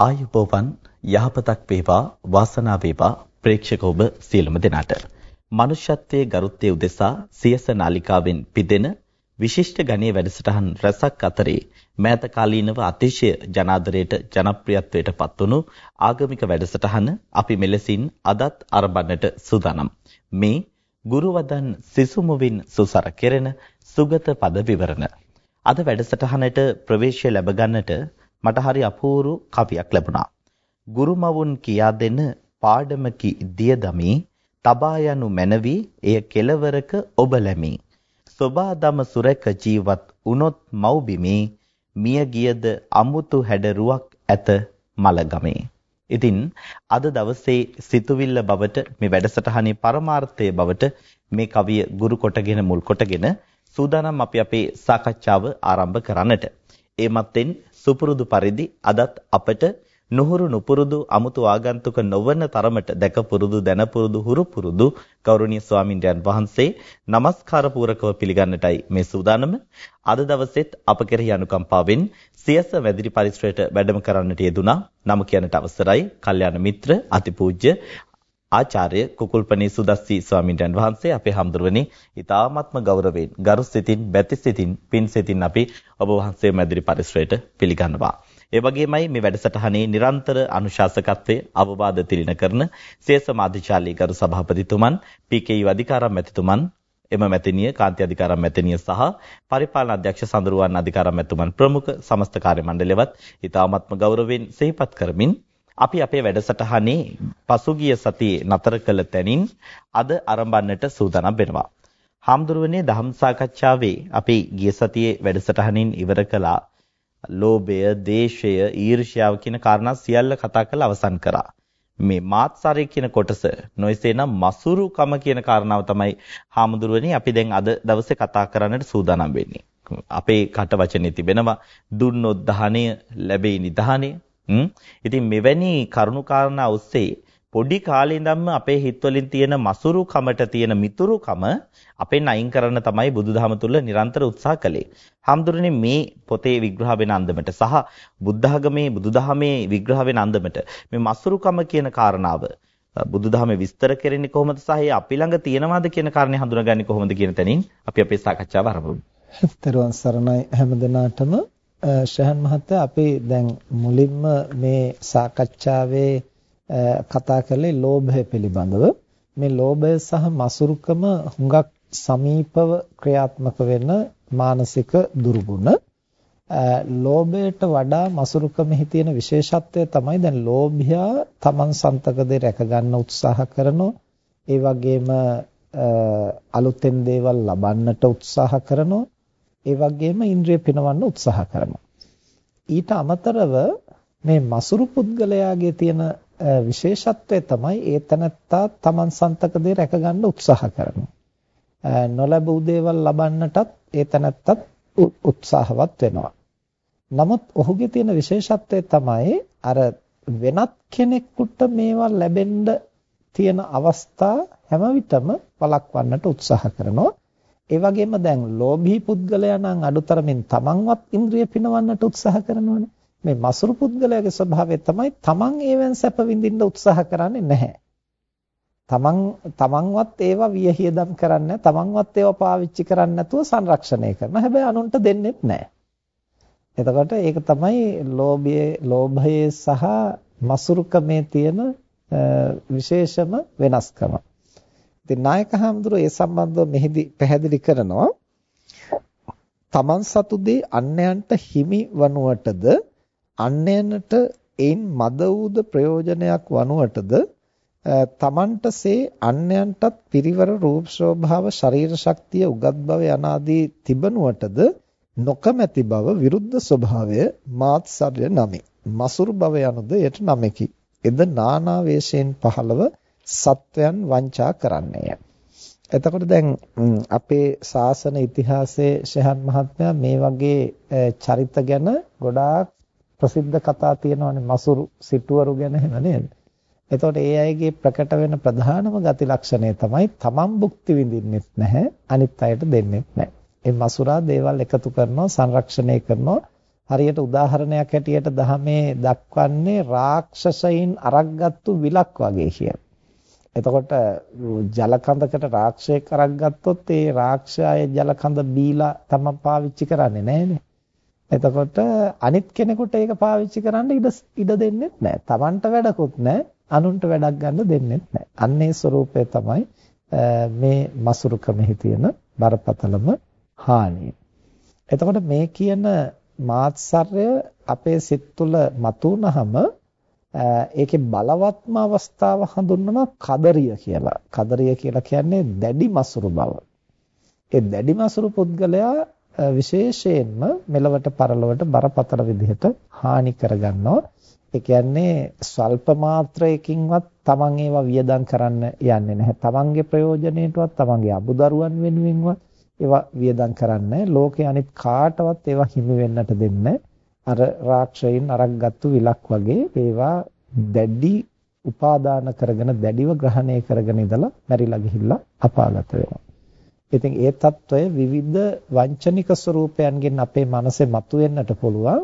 ආයුබෝවන් යහපතක් වේවා වාසනාව වේවා ප්‍රේක්ෂක ඔබ සියලුම දෙනාට. මනුෂ්‍යත්වයේ ගරුත්වයේ උදෙසා සියස නාලිකාවෙන් පිදෙන විශිෂ්ට ගණයේ වැඩසටහන් රසක් අතරේ මෑත කාලීනව අතිශය ජනාදරයට ජනප්‍රියත්වයට පත්වුණු ආගමික වැඩසටහන අපි මෙලෙසින් අදත් අරඹන්නට සූදානම්. මේ ගුරුවදන් සිසුමුවින් සුසර කෙරෙන සුගත පද විවරණ. අද වැඩසටහනට ප්‍රවේශය ලැබ ගන්නට මට හරි අපූරු කවියක් ලැබුණා. ගුරුමවුන් කියා දෙන පාඩමකි දියදමි තබා යනු මැනවි එය කෙලවරක ඔබ ලැමි. සොබාදම සුරක ජීවත් උනොත් මව්බිමි මිය ගියද අමුතු හැඩරුවක් ඇත මලගමේ. ඉතින් අද දවසේ සිතුවිල්ල බවට මේ වැඩසටහනේ පරමාර්ථය බවට මේ කවිය ගුරු කොටගෙන මුල් කොටගෙන සූදානම් අපි අපේ සාකච්ඡාව ආරම්භ කරන්නට. ඒ මත්තෙන් සුපුරුදු පරිදි අදත් අපට නුහුරු නුපුරුදු අමුතු ආගන්තුක නොවන තරමට දැක පුරුදු දැන පුරුදු හුරු පුරුදු ගෞරවනීය ස්වාමින්වයන් වහන්සේ নমස්කාර පූරකව පිළිගන්නටයි මේ සූදානම. අද දවසෙත් අප කෙරෙහි අනුකම්පාවෙන් සියස වැදිරි පරිසරයට වැඩම කරන්නට යෙදුනා නම කියන්නට අවසරයි. කල්යාණ මිත්‍ර අතිපූජ්‍ය ආචාර්ය කුකුල්පනී සුදස්සි ස්වාමීන් වහන්සේ අපේ හම්දුරවනේ ඊ타ත්ම ගෞරවයෙන් ගරු සිතින් බැති සිතින් පින් සිතින් අපි ඔබ වහන්සේ මැදිරි පරිසරයට පිළිගන්නවා. ඒ වගේමයි මේ වැඩසටහනේ නිරන්තර අනුශාසකත්වයේ අවවාද තිලින කරන සේස මාධ්‍යාලී ගරු සභාපතිතුමන් පී.කේ.යු අධිකාරම් මැතිතුමන් එම මැතිනිය කාන්ති අධිකාරම් මැතිනිය සහ පරිපාලන අධ්‍යක්ෂ සඳරුවන් අධිකාරම් මැතිතුමන් ප්‍රමුඛ සමස්ත කාර්ය මණ්ඩලයවත් ඊ타ත්ම ගෞරවයෙන් සිහිපත් කරමින් අපි අපේ වැඩසටහනේ පසුගිය සතියේ නතර කළ තැනින් අද ආරම්භන්නට සූදානම් වෙනවා. හාමුදුරුවනේ ධම් සාකච්ඡාවේ අපි ගිය සතියේ වැඩසටහනින් ඉවර කළා ලෝභය, දේශය, ඊර්ෂ්‍යාව කියන කාරණා සියල්ල කතා කරලා අවසන් කරා. මේ මාත්සාරය කියන කොටස නොයසේනම් මසුරුකම කියන කාරණාව තමයි හාමුදුරුවනේ අපි දැන් අද දවසේ කතා කරන්නට සූදානම් වෙන්නේ. අපේ කට වචනේ තිබෙනවා දුන්නොත් දහණය ලැබෙයි නිදහණය ඉතින් මෙවැනි කරුණු කාරණා ඔස්සේ පොඩි කාලේ ඉඳන්ම අපේ හිතවලින් තියෙන මසුරු කමට තියෙන මිතුරු කම අපෙන් අයින් කරන්න තමයි බුදුදහම තුල නිරන්තර උත්සාහ කළේ. හාමුදුරනේ මේ පොතේ විග්‍රහ වෙන අන්දමට සහ බුද්ධඝමේ බුදුදහමේ විග්‍රහ වෙන අන්දමට මේ මසුරුකම කියන කාරණාව බුදුදහමේ විස්තර කරන්නේ කොහොමද සහ අපි ළඟ තියෙනවද කියන කාරණේ හඳුනාගන්නේ කොහොමද කියන තැනින් අපි අපේ සාකච්ඡාව ආරම්භ කරමු. තෙරුවන් සරණයි හැමදෙනාටම ශහන් මහත්තයා අපි දැන් මුලින්ම මේ සාකච්ඡාවේ කතා කළේ ලෝභය පිළිබඳව. මේ ලෝභය සහ මසුරුකම හුඟක් සමීපව ක්‍රියාත්මක වෙන මානසික දුර්ගුණ. ලෝභයට වඩා මසුරුකමෙහි තියෙන විශේෂත්වය තමයි දැන් ලෝභයා තමන් සන්තක දේ රැක ගන්න උත්සාහ කරනවා. ඒ වගේම අලුතෙන් දේවල් ලබන්නට උත්සාහ කරනවා. ඒ වගේම ඉන්ද්‍රිය පිනවන්න උත්සාහ කරනවා. ඊට අමතරව මේ මසුරු පුද්ගලයාගේ තියෙන විශේෂත්වය තමයි ඒ තනත්තා Taman සන්තක දේ රැක ගන්න උත්සාහ කරනවා. නොලැබූ දේවල් ලබන්නටත් ඒ තනත්තත් උත්සාහවත් වෙනවා. නමුත් ඔහුගේ තියෙන විශේෂත්වය තමයි අර වෙනත් කෙනෙකුට මේවා ලැබෙන්න තියෙන අවස්ථා හැම විටම වළක්වන්නට උත්සාහ කරනවා. ඒ වගේම දැන් ලෝභී පුද්ගලයා නම් අඩුතරමින් තමන්වත් ඉන්ද්‍රිය පිනවන්නට උත්සාහ කරනවනේ. මේ මසුරු පුද්ගලයාගේ ස්වභාවය තමයි තමන් ඒවෙන් සැප විඳින්න උත්සාහ කරන්නේ නැහැ. තමන් තමන්වත් ඒවා වියහියදම් කරන්නේ තමන්වත් ඒවා පාවිච්චි කරන්නේ නැතුව සංරක්ෂණය කරනවා. හැබැයි අනුන්ට දෙන්නෙත් නැහැ. එතකොට ඒක තමයි ලෝභයේ ලෝභයේ සහ මසුරුකමේ තියෙන විශේෂම වෙනස්කම. ඉතින් නායක හඳුරෝ ඒ සම්බන්ධව මෙහිදී පැහැදිලි කරනවා තමන් සතු දේ අන්යන්ට හිමි වනුවටද අන්යන්ට එයින් මද වූද ප්‍රයෝජනයක් වනුවටද තමන්ටසේ අන්යන්ටත් පිරිවර රූප ශෝභාව ශරීර ශක්තිය උගත් බව යනාදී තිබනුවටද නොකමැති බව විරුද්ධ ස්වභාවය මාත්සර්ය නමි. මසුරු බව යනුද එයට නමකි. එද නානා වේශයෙන් පහළව සත්වයන් වංචා කරන්නේය. එතකොට දැන් අපේ ශාසන ඉතිහාසයේ ශහන් මහත්මයා මේ වගේ චරිත ගැන ගොඩාක් ප්‍රසිද්ධ කතා තියෙනවානේ මසුරු සිටුවරු ගැන එහෙම නේද? එතකොට ඒ අයගේ ප්‍රකට වෙන ප්‍රධානම ගති ලක්ෂණය තමයි තමන් භුක්ති විඳින්නෙත් නැහැ අනිත් අයට දෙන්නෙත් නැහැ. ඒ මසුරා දේවල් එකතු කරනවා සංරක්ෂණය කරනවා හරියට උදාහරණයක් හැටියට දහමේ දක්වන්නේ රාක්ෂසයින් අරක්ගත්තු විලක් වගේ කියලා. එතකොට ජලකඳකට රාක්ෂයෙක් අරක්ගත්තොත් ඒ රාක්ෂයාය ජලකඳ බීලා තමයි පාවිච්චි කරන්නේ නැහැනේ. එතකොට අනිත් කෙනෙකුට ඒක පාවිච්චි කරන්න ඉඩ ඉඩ දෙන්නේ නැහැ. Tamanට වැඩකුත් නැහැ, අනුන්ට වැඩක් ගන්න දෙන්නේ නැහැ. අන්නේ ස්වરૂපය තමයි මේ මසුරුකමෙහි තියෙන බරපතලම හානිය. එතකොට මේ කියන මාත්සර්ය අපේ සිත් තුළ මතුනහම ඒකේ බලවත්ම අවස්ථාව හඳුන්වනවා කදරිය කියලා. කදරිය කියලා කියන්නේ දැඩි මසුරු බව. ඒ දැඩි මසුරු පුද්ගලයා විශේෂයෙන්ම මෙලවට පරලවට බරපතල විදිහට හානි කරගන්නවා. ඒ කියන්නේ ස්වල්ප මාත්‍රයකින්වත් තමන් ඒවා වියදම් කරන්න යන්නේ නැහැ. තමන්ගේ ප්‍රයෝජනයටවත් තමන්ගේ අබුදරුවන් වෙනුවෙන්වත් ඒවා වියදම් කරන්නේ ලෝකේ අනිත් කාටවත් ඒවා හිමි වෙන්නට දෙන්නේ අර රාක්ෂයෙන් අරක්ගත්තු විලක් වගේ ඒවා දැඩි උපාදාන කරගෙන දැඩිව ග්‍රහණය කරගෙන ඉඳලා මැරිලා ගිහිල්ලා අපාගත වෙනවා. ඉතින් ඒ తত্ত্বය විවිධ වංචනික ස්වરૂපයන්ගෙන් අපේ මනසේ මතුවෙන්නට පුළුවන්.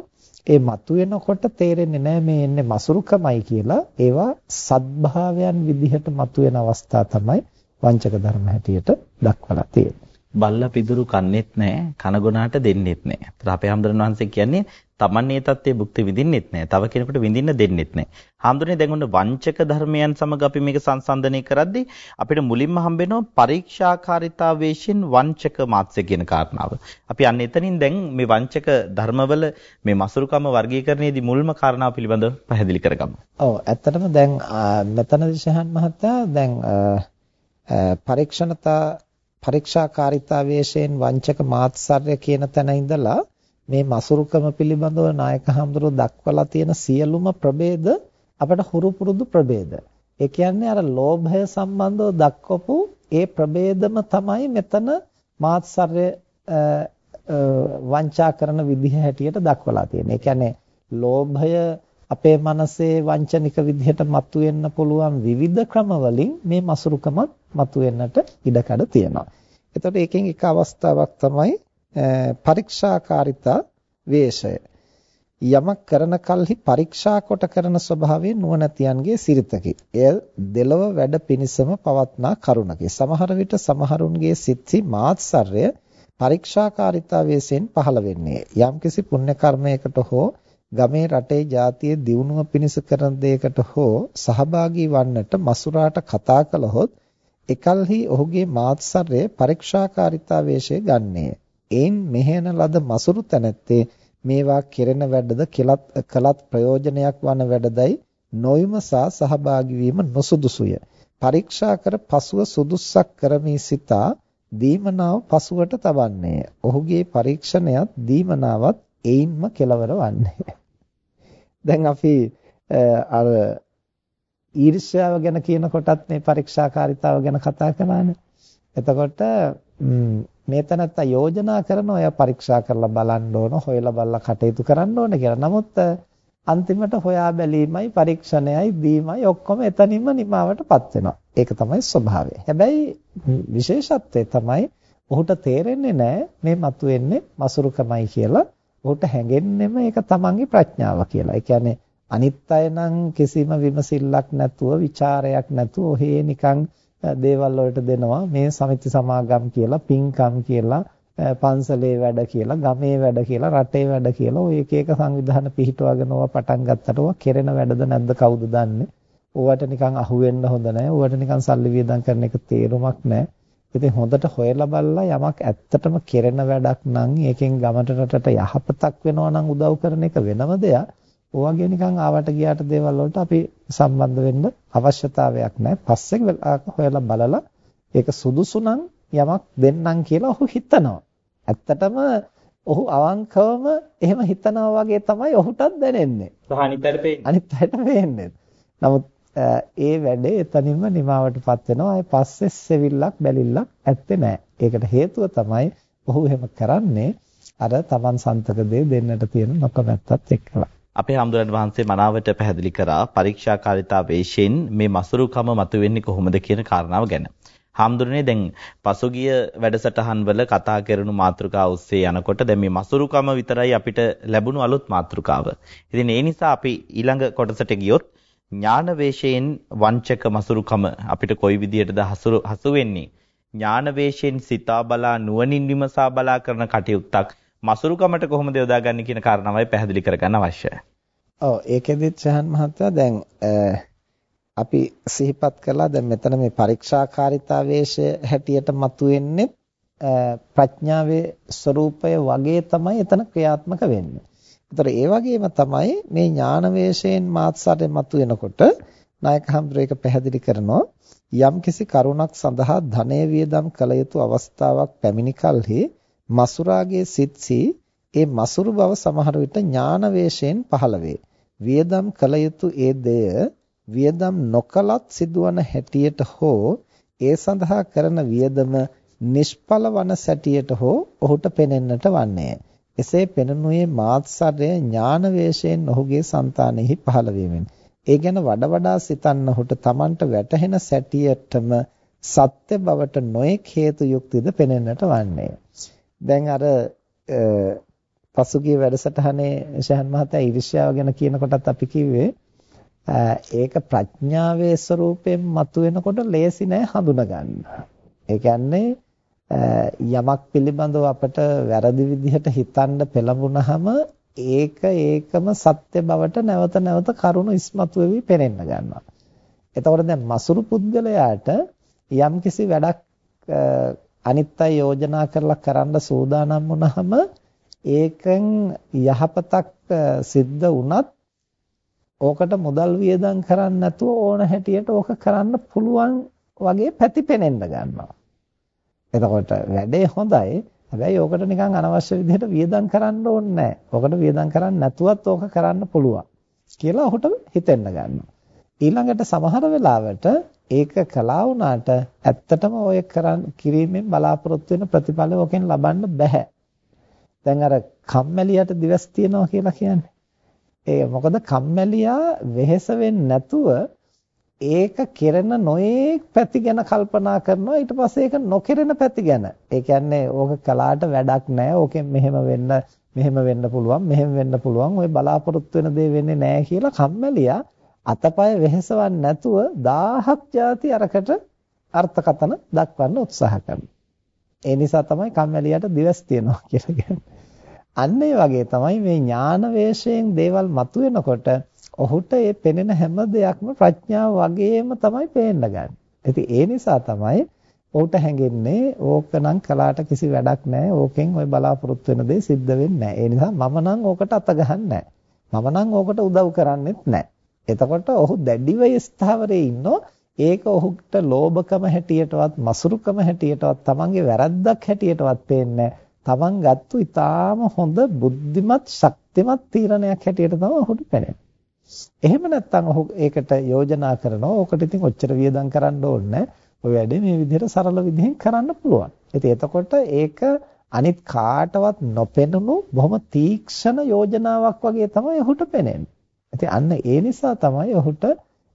ඒ මතුවෙනකොට තේරෙන්නේ නැහැ මේ එන්නේ මසුරුකමයි කියලා. ඒවා සත්භාවයන් විදිහට මතුවෙන අවස්ථා තමයි වංචක ධර්ම හැටියට දක්වලා තියෙන්නේ. බල්ලා පිදුරු කන්නේත් නැහැ කනගොනාට දෙන්නෙත් නැහැ. ඒතර අපේ හැමදෙරණ වහන්සේ කියන්නේ Taman මේ தත්ත්වයේ භුක්ති විඳින්නෙත් නැහැ. තව කෙනෙකුට විඳින්න දෙන්නෙත් නැහැ. හැමදෙරනේ දැන් ඔන්න වංචක ධර්මයන් සමග අපි මේක සංසන්දනය කරද්දී අපිට මුලින්ම හම්බෙනවා පරීක්ෂාකාරීතාවේෂින් වංචක මාත්‍ය කියන කාරණාව. අපි අන්න එතනින් දැන් මේ වංචක ධර්මවල මේ මසුරුකම වර්ගීකරණයේදී මුල්ම කාරණාව පිළිබඳව පැහැදිලි කරගමු. ඔව් ඇත්තටම දැන් මෙතනදී ශහන් මහත්තයා දැන් පරීක්ෂණතා පරීක්ෂාකාරීතාවයෙන් වංචක මාත්සර්ය කියන තැන ඉඳලා මේ මසුරුකම පිළිබඳව නායක හඳුරු දක්වලා තියෙන සියලුම ප්‍රභේද අපට හුරු පුරුදු ප්‍රභේද. ඒ කියන්නේ අර ලෝභය සම්බන්ධව දක්වපු ඒ ප්‍රභේදම තමයි මෙතන මාත්සර්ය වංචා කරන විදිහ හැටියට දක්වලා තියෙන්නේ. ඒ කියන්නේ ලෝභය අපේ මනසේ වංචනික විදිහට මතුවෙන්න පුළුවන් විවිධ ක්‍රම වලින් මේ මසුරුකමත් මතුවෙන්නට ඉඩකඩ තියෙනවා. එතකොට ඒකෙන් එක අවස්ථාවක් තමයි පරීක්ෂාකාරිතා වේශය. යමක් කරන කල්හි පරීක්ෂා කොට කරන ස්වභාවයෙන් නුවණැතියන්ගේ සිරිතකි. එය දෙලව වැඩ පිනිසම පවත්නා කරුණකි. සමහර විට සමහරුන්ගේ සිත්සි මාත්සර්ය පරීක්ෂාකාරීතාවයෙන් පහළ වෙන්නේ. යම්කිසි පුණ්‍ය කර්මයකට හෝ ගමේ රටේ ජාතියේ දියුණුව පිණිස කරන දෙයකට හෝ සහභාගී වන්නට මසුරාට කතා කළහොත් එකල්හි ඔහුගේ මාත්සර්ය පරීක්ෂාකාරීතාවේශය ගන්නේය. එයින් මෙහෙන ලද මසුරු තැනැත්තේ මේවා කෙරෙන වැඩද කලත් ප්‍රයෝජනයක් වන වැඩදයි නොයමසා සහභාගී වීම නොසුදුසුය. පරීක්ෂා කර පසුව සුදුස්සක් කරමි සිතා දීමනාව පසුවට තබන්නේය. ඔහුගේ පරීක්ෂණයත් දීමනාවත් එයින්ම කෙලවර වන්නේ. දැන් අපි අර ඊර්ෂ්‍යාව ගැන කියන කොටත් මේ පරීක්ෂාකාරීතාව ගැන කතා කළානේ. එතකොට මේ තැනත්ත යෝජනා කරන ඔය පරීක්ෂා කරලා බලන්න ඕන, හොයලා බලලා කටයුතු කරන්න ඕන කියලා. නමුත් අන්තිමට හොයා බැලීමයි පරීක්ෂණයයි දීමයි ඔක්කොම එතනින්ම නිමාවටපත් වෙනවා. ඒක තමයි ස්වභාවය. හැබැයි විශේෂත්වය තමයි ඔහුට තේරෙන්නේ නැහැ මේ මතුවෙන්නේ මසුරුකමයි කියලා. ඔහුට හැඟෙන්නෙම ඒක තමන්ගේ ප්‍රඥාව කියලා. ඒ කියන්නේ අනිත් අය නම් කිසිම විමසිල්ලක් නැතුව, ਵਿਚාරයක් නැතුව ඔහේ නිකන් දේවල් වලට දෙනවා. මේ සමිති සමාගම් කියලා, පින්කම් කියලා, පන්සලේ වැඩ කියලා, ගමේ වැඩ කියලා, රටේ වැඩ කියලා ඔය එක එක සංවිධාන පිහිටුවගෙන ඕවා පටන් ගත්තට ඕවා කෙරෙන වැඩද නැද්ද කවුද දන්නේ? ඕවට නිකන් අහුවෙන්න හොඳ නැහැ. ඕවට නිකන් සල්ලි වියදම් කරන එක තේරුමක් නැහැ. ඉතින් හොඳට හොයලා බලලා යමක් ඇත්තටම කෙරෙන වැඩක් නම් ඒකෙන් ගමට රටට යහපතක් වෙනවා නම් උදව් කරන එක වෙනම දෙයක්. ඔයගේ නිකන් ආවට ගියාට දේවල් වලට අපි සම්බන්ධ වෙන්න අවශ්‍යතාවයක් නැහැ. පස්සේ හොයලා බලලා ඒක සුදුසු නම් යමක් දෙන්නම් කියලා ඔහු හිතනවා. ඇත්තටම ඔහු අවංකවම එහෙම හිතනවා වගේ තමයි ඔහුටත් දැනෙන්නේ. අනිත් අයට පේන්නේ. නමුත් ඒ වැඩේ එතනින්ම නිමාවටපත් වෙනවා. ඒ පස්සේ සෙවිල්ලක් බැලිල්ලක් ඇත්තේ නැහැ. ඒකට හේතුව තමයි ඔහු එහෙම කරන්නේ අර Taman සන්තක දෙන්නට තියෙන නොකමැත්තත් එක්කලා. අපේ හාමුදුරන් වහන්සේ මනාවට පැහැදිලි කරා පරීක්ෂාකාරීතා වේශයෙන් මේ මසුරුකම මතුවෙන්නේ කොහොමද කියන කාරණාව ගැන. හාමුදුරනේ දැන් පසුගිය වැඩසටහන් වල කතා කරනු මාතෘකාව ඔස්සේ යනකොට දැන් මේ මසුරුකම විතරයි අපිට ලැබුණු අලුත් මාතෘකාව. ඉතින් ඒ නිසා අපි ඊළඟ කොටසට ගියොත් ඥාන වේශයෙන් වංචක මසුරුකම අපිට කොයි විදියටද හසුරු හසු වෙන්නේ? ඥාන වේශයෙන් සිතා බලා නුවණින් විමසා බලා කරන කටයුත්තක් මසුරුකමට කොහොමද යොදාගන්නේ කියන කාරණාවයි පැහැදිලි කරගන්න අවශ්‍යයි. ඔව් ඒකෙදිත් සහන් මහත්තයා දැන් අපි සිහිපත් කළා දැන් මෙතන මේ පරීක්ෂාකාරීතාවේශය හැටියට මතුවෙන්නේ ප්‍රඥාවේ ස්වરૂපය වගේ තමයි එතන ක්‍රියාත්මක වෙන්නේ. ඒතර ඒ වගේම තමයි මේ ඥාන වේශයෙන් මාත්සාරේ මතුවෙනකොට නායක හම්බුරේක පැහැදිලි කරනවා යම්කිසි කරුණක් සඳහා ධනය වියදම් කළ යුතු අවස්ථාවක් පැමිණි කලෙහි මසුරාගේ සිත්සි ඒ මසුරු බව සමහර විට ඥාන වේශයෙන් පහළ වේ. වියදම් කළ යුතු ඒ දෙය වියදම් නොකලත් සිදුවන හැටියට හෝ ඒ සඳහා කරන වියදම නිෂ්ඵල වන සැටියට හෝ ඔහුට පෙනෙන්නට වන්නේ. එසේ පෙනුනුයේ මාත්සරය ඥාන වේශයෙන් ඔහුගේ సంతානෙහි පහළ වීමෙන්. ඒ ගැන වඩ වඩා සිතන්න ඔහුට Tamanට වැටහෙන සැටියටම සත්‍ය බවට නොඑක් හේතු යුක්තිද පෙනෙන්නට වන්නේ. දැන් අර පසුගිය වැඩසටහනේ ශහන් මහතා ඊර්ෂ්‍යාව ගැන කියනකොටත් අපි කිව්වේ ඒක ප්‍රඥාවේ ස්වરૂපයෙන් මතුවෙනකොට ලේසි නෑ හඳුනා ගන්න. ඒ කියන්නේ යමක් පිළිබඳව අපට වැරදි විදිහට හිතන්න පෙළඹුණහම ඒක ඒකම සත්‍ය බවට නැවත නැවත කරුණු ඉස්මතු වෙවි පෙනෙන්න ගන්නවා. එතකොට දැන් මසුරු පුද්ගලයාට යම්කිසි වැඩක් අනිත් අය යෝජනා කරලා කරන්න සූදානම් වුණහම ඒකෙන් යහපතක් සිද්ධ වුණත් ඕකට මුදල් වියදම් කරන්න නැතුව ඕන හැටියට ඕක කරන්න පුළුවන් වගේ පැති පෙනෙන්න ගන්නවා. එතකොට වැඩේ හොඳයි. හැබැයි ඕකට නිකන් අනවශ්‍ය විදිහට වියදම් කරන්න ඕනේ නැහැ. ඕකට වියදම් කරන්න නැතුවත් ඕක කරන්න පුළුවන් කියලා ඔහුට හිතෙන්න ගන්නවා. ඊළඟට සමහර වෙලාවට ඒක කළා වුණාට ඇත්තටම ඔය කරන් කිරීමෙන් බලාපොරොත්තු වෙන ප්‍රතිඵල ඔකෙන් ලබන්න බෑ. දැන් අර කම්මැලියට දිවස් තියනවා කියලා කියන්නේ. ඒ මොකද කම්මැලියා වෙහෙස වෙන්නේ නැතුව ඒක කෙරෙන නොයේක් පැති ගැන කල්පනා කරනවා ඊට පස්සේ ඒක නොකෙරෙන පැති ගැන. ඒ කියන්නේ ඕක කලාට වැඩක් නැහැ. ඕකෙන් මෙහෙම වෙන්න මෙහෙම වෙන්න පුළුවන් මෙහෙම වෙන්න පුළුවන්. ඔය බලාපොරොත්තු වෙන දේ වෙන්නේ නැහැ කියලා කම්මැලියා අතපය වෙහෙසවන්නේ නැතුව දහහක් ಜಾති අරකට අර්ථකතන දක්වන්න උත්සාහ කරනවා. ඒ නිසා තමයි කම්මැලියට දිවස් තියනවා කියලා කියන්නේ. අන්න ඒ වගේ තමයි මේ ඥාන වේශයෙන් දේවල් මතුවෙනකොට ඔහුට ඒ පෙනෙන හැම දෙයක්ම ප්‍රඥාව වගේම තමයි පේන්න ගන්නේ. ඉතින් ඒ නිසා තමයි ඔහුට හැඟෙන්නේ ඕකනම් කලාට කිසි වැඩක් නැහැ. ඕකෙන් ওই බලාපොරොත්තු වෙන දේ සිද්ධ වෙන්නේ නැහැ. ඒ නිසා මම නම් ඕකට අත ගහන්නේ නැහැ. මම නම් ඕකට උදව් කරන්නෙත් නැහැ. එතකොට ඔහු දැඩිව ස්ථාවරයේ ඉන්නෝ ඒක ඔහුට ලෝභකම හැටියටවත් මසුරුකම හැටියටවත් තමන්ගේ වැරද්දක් හැටියටවත් පේන්නේ තමන් ගත්තු ඊටාම හොඳ බුද්ධිමත් ශක්තිමත් තීරණයක් හැටියට තමයි ඔහුට පේන්නේ. එහෙම නැත්නම් ඔහු ඒකට යෝජනා කරනවා. ඕකට ඉතින් ඔච්චර වියදම් කරන්න ඕනේ ඔය වැඩේ මේ විදිහට සරල විදිහෙන් කරන්න පුළුවන්. ඉතින් එතකොට ඒක අනිත් කාටවත් නොපෙනුණු බොහොම තීක්ෂණ යෝජනාවක් වගේ තමයි ඔහුට පෙනෙන්නේ. ඉතින් අන්න ඒ නිසා තමයි ඔහුට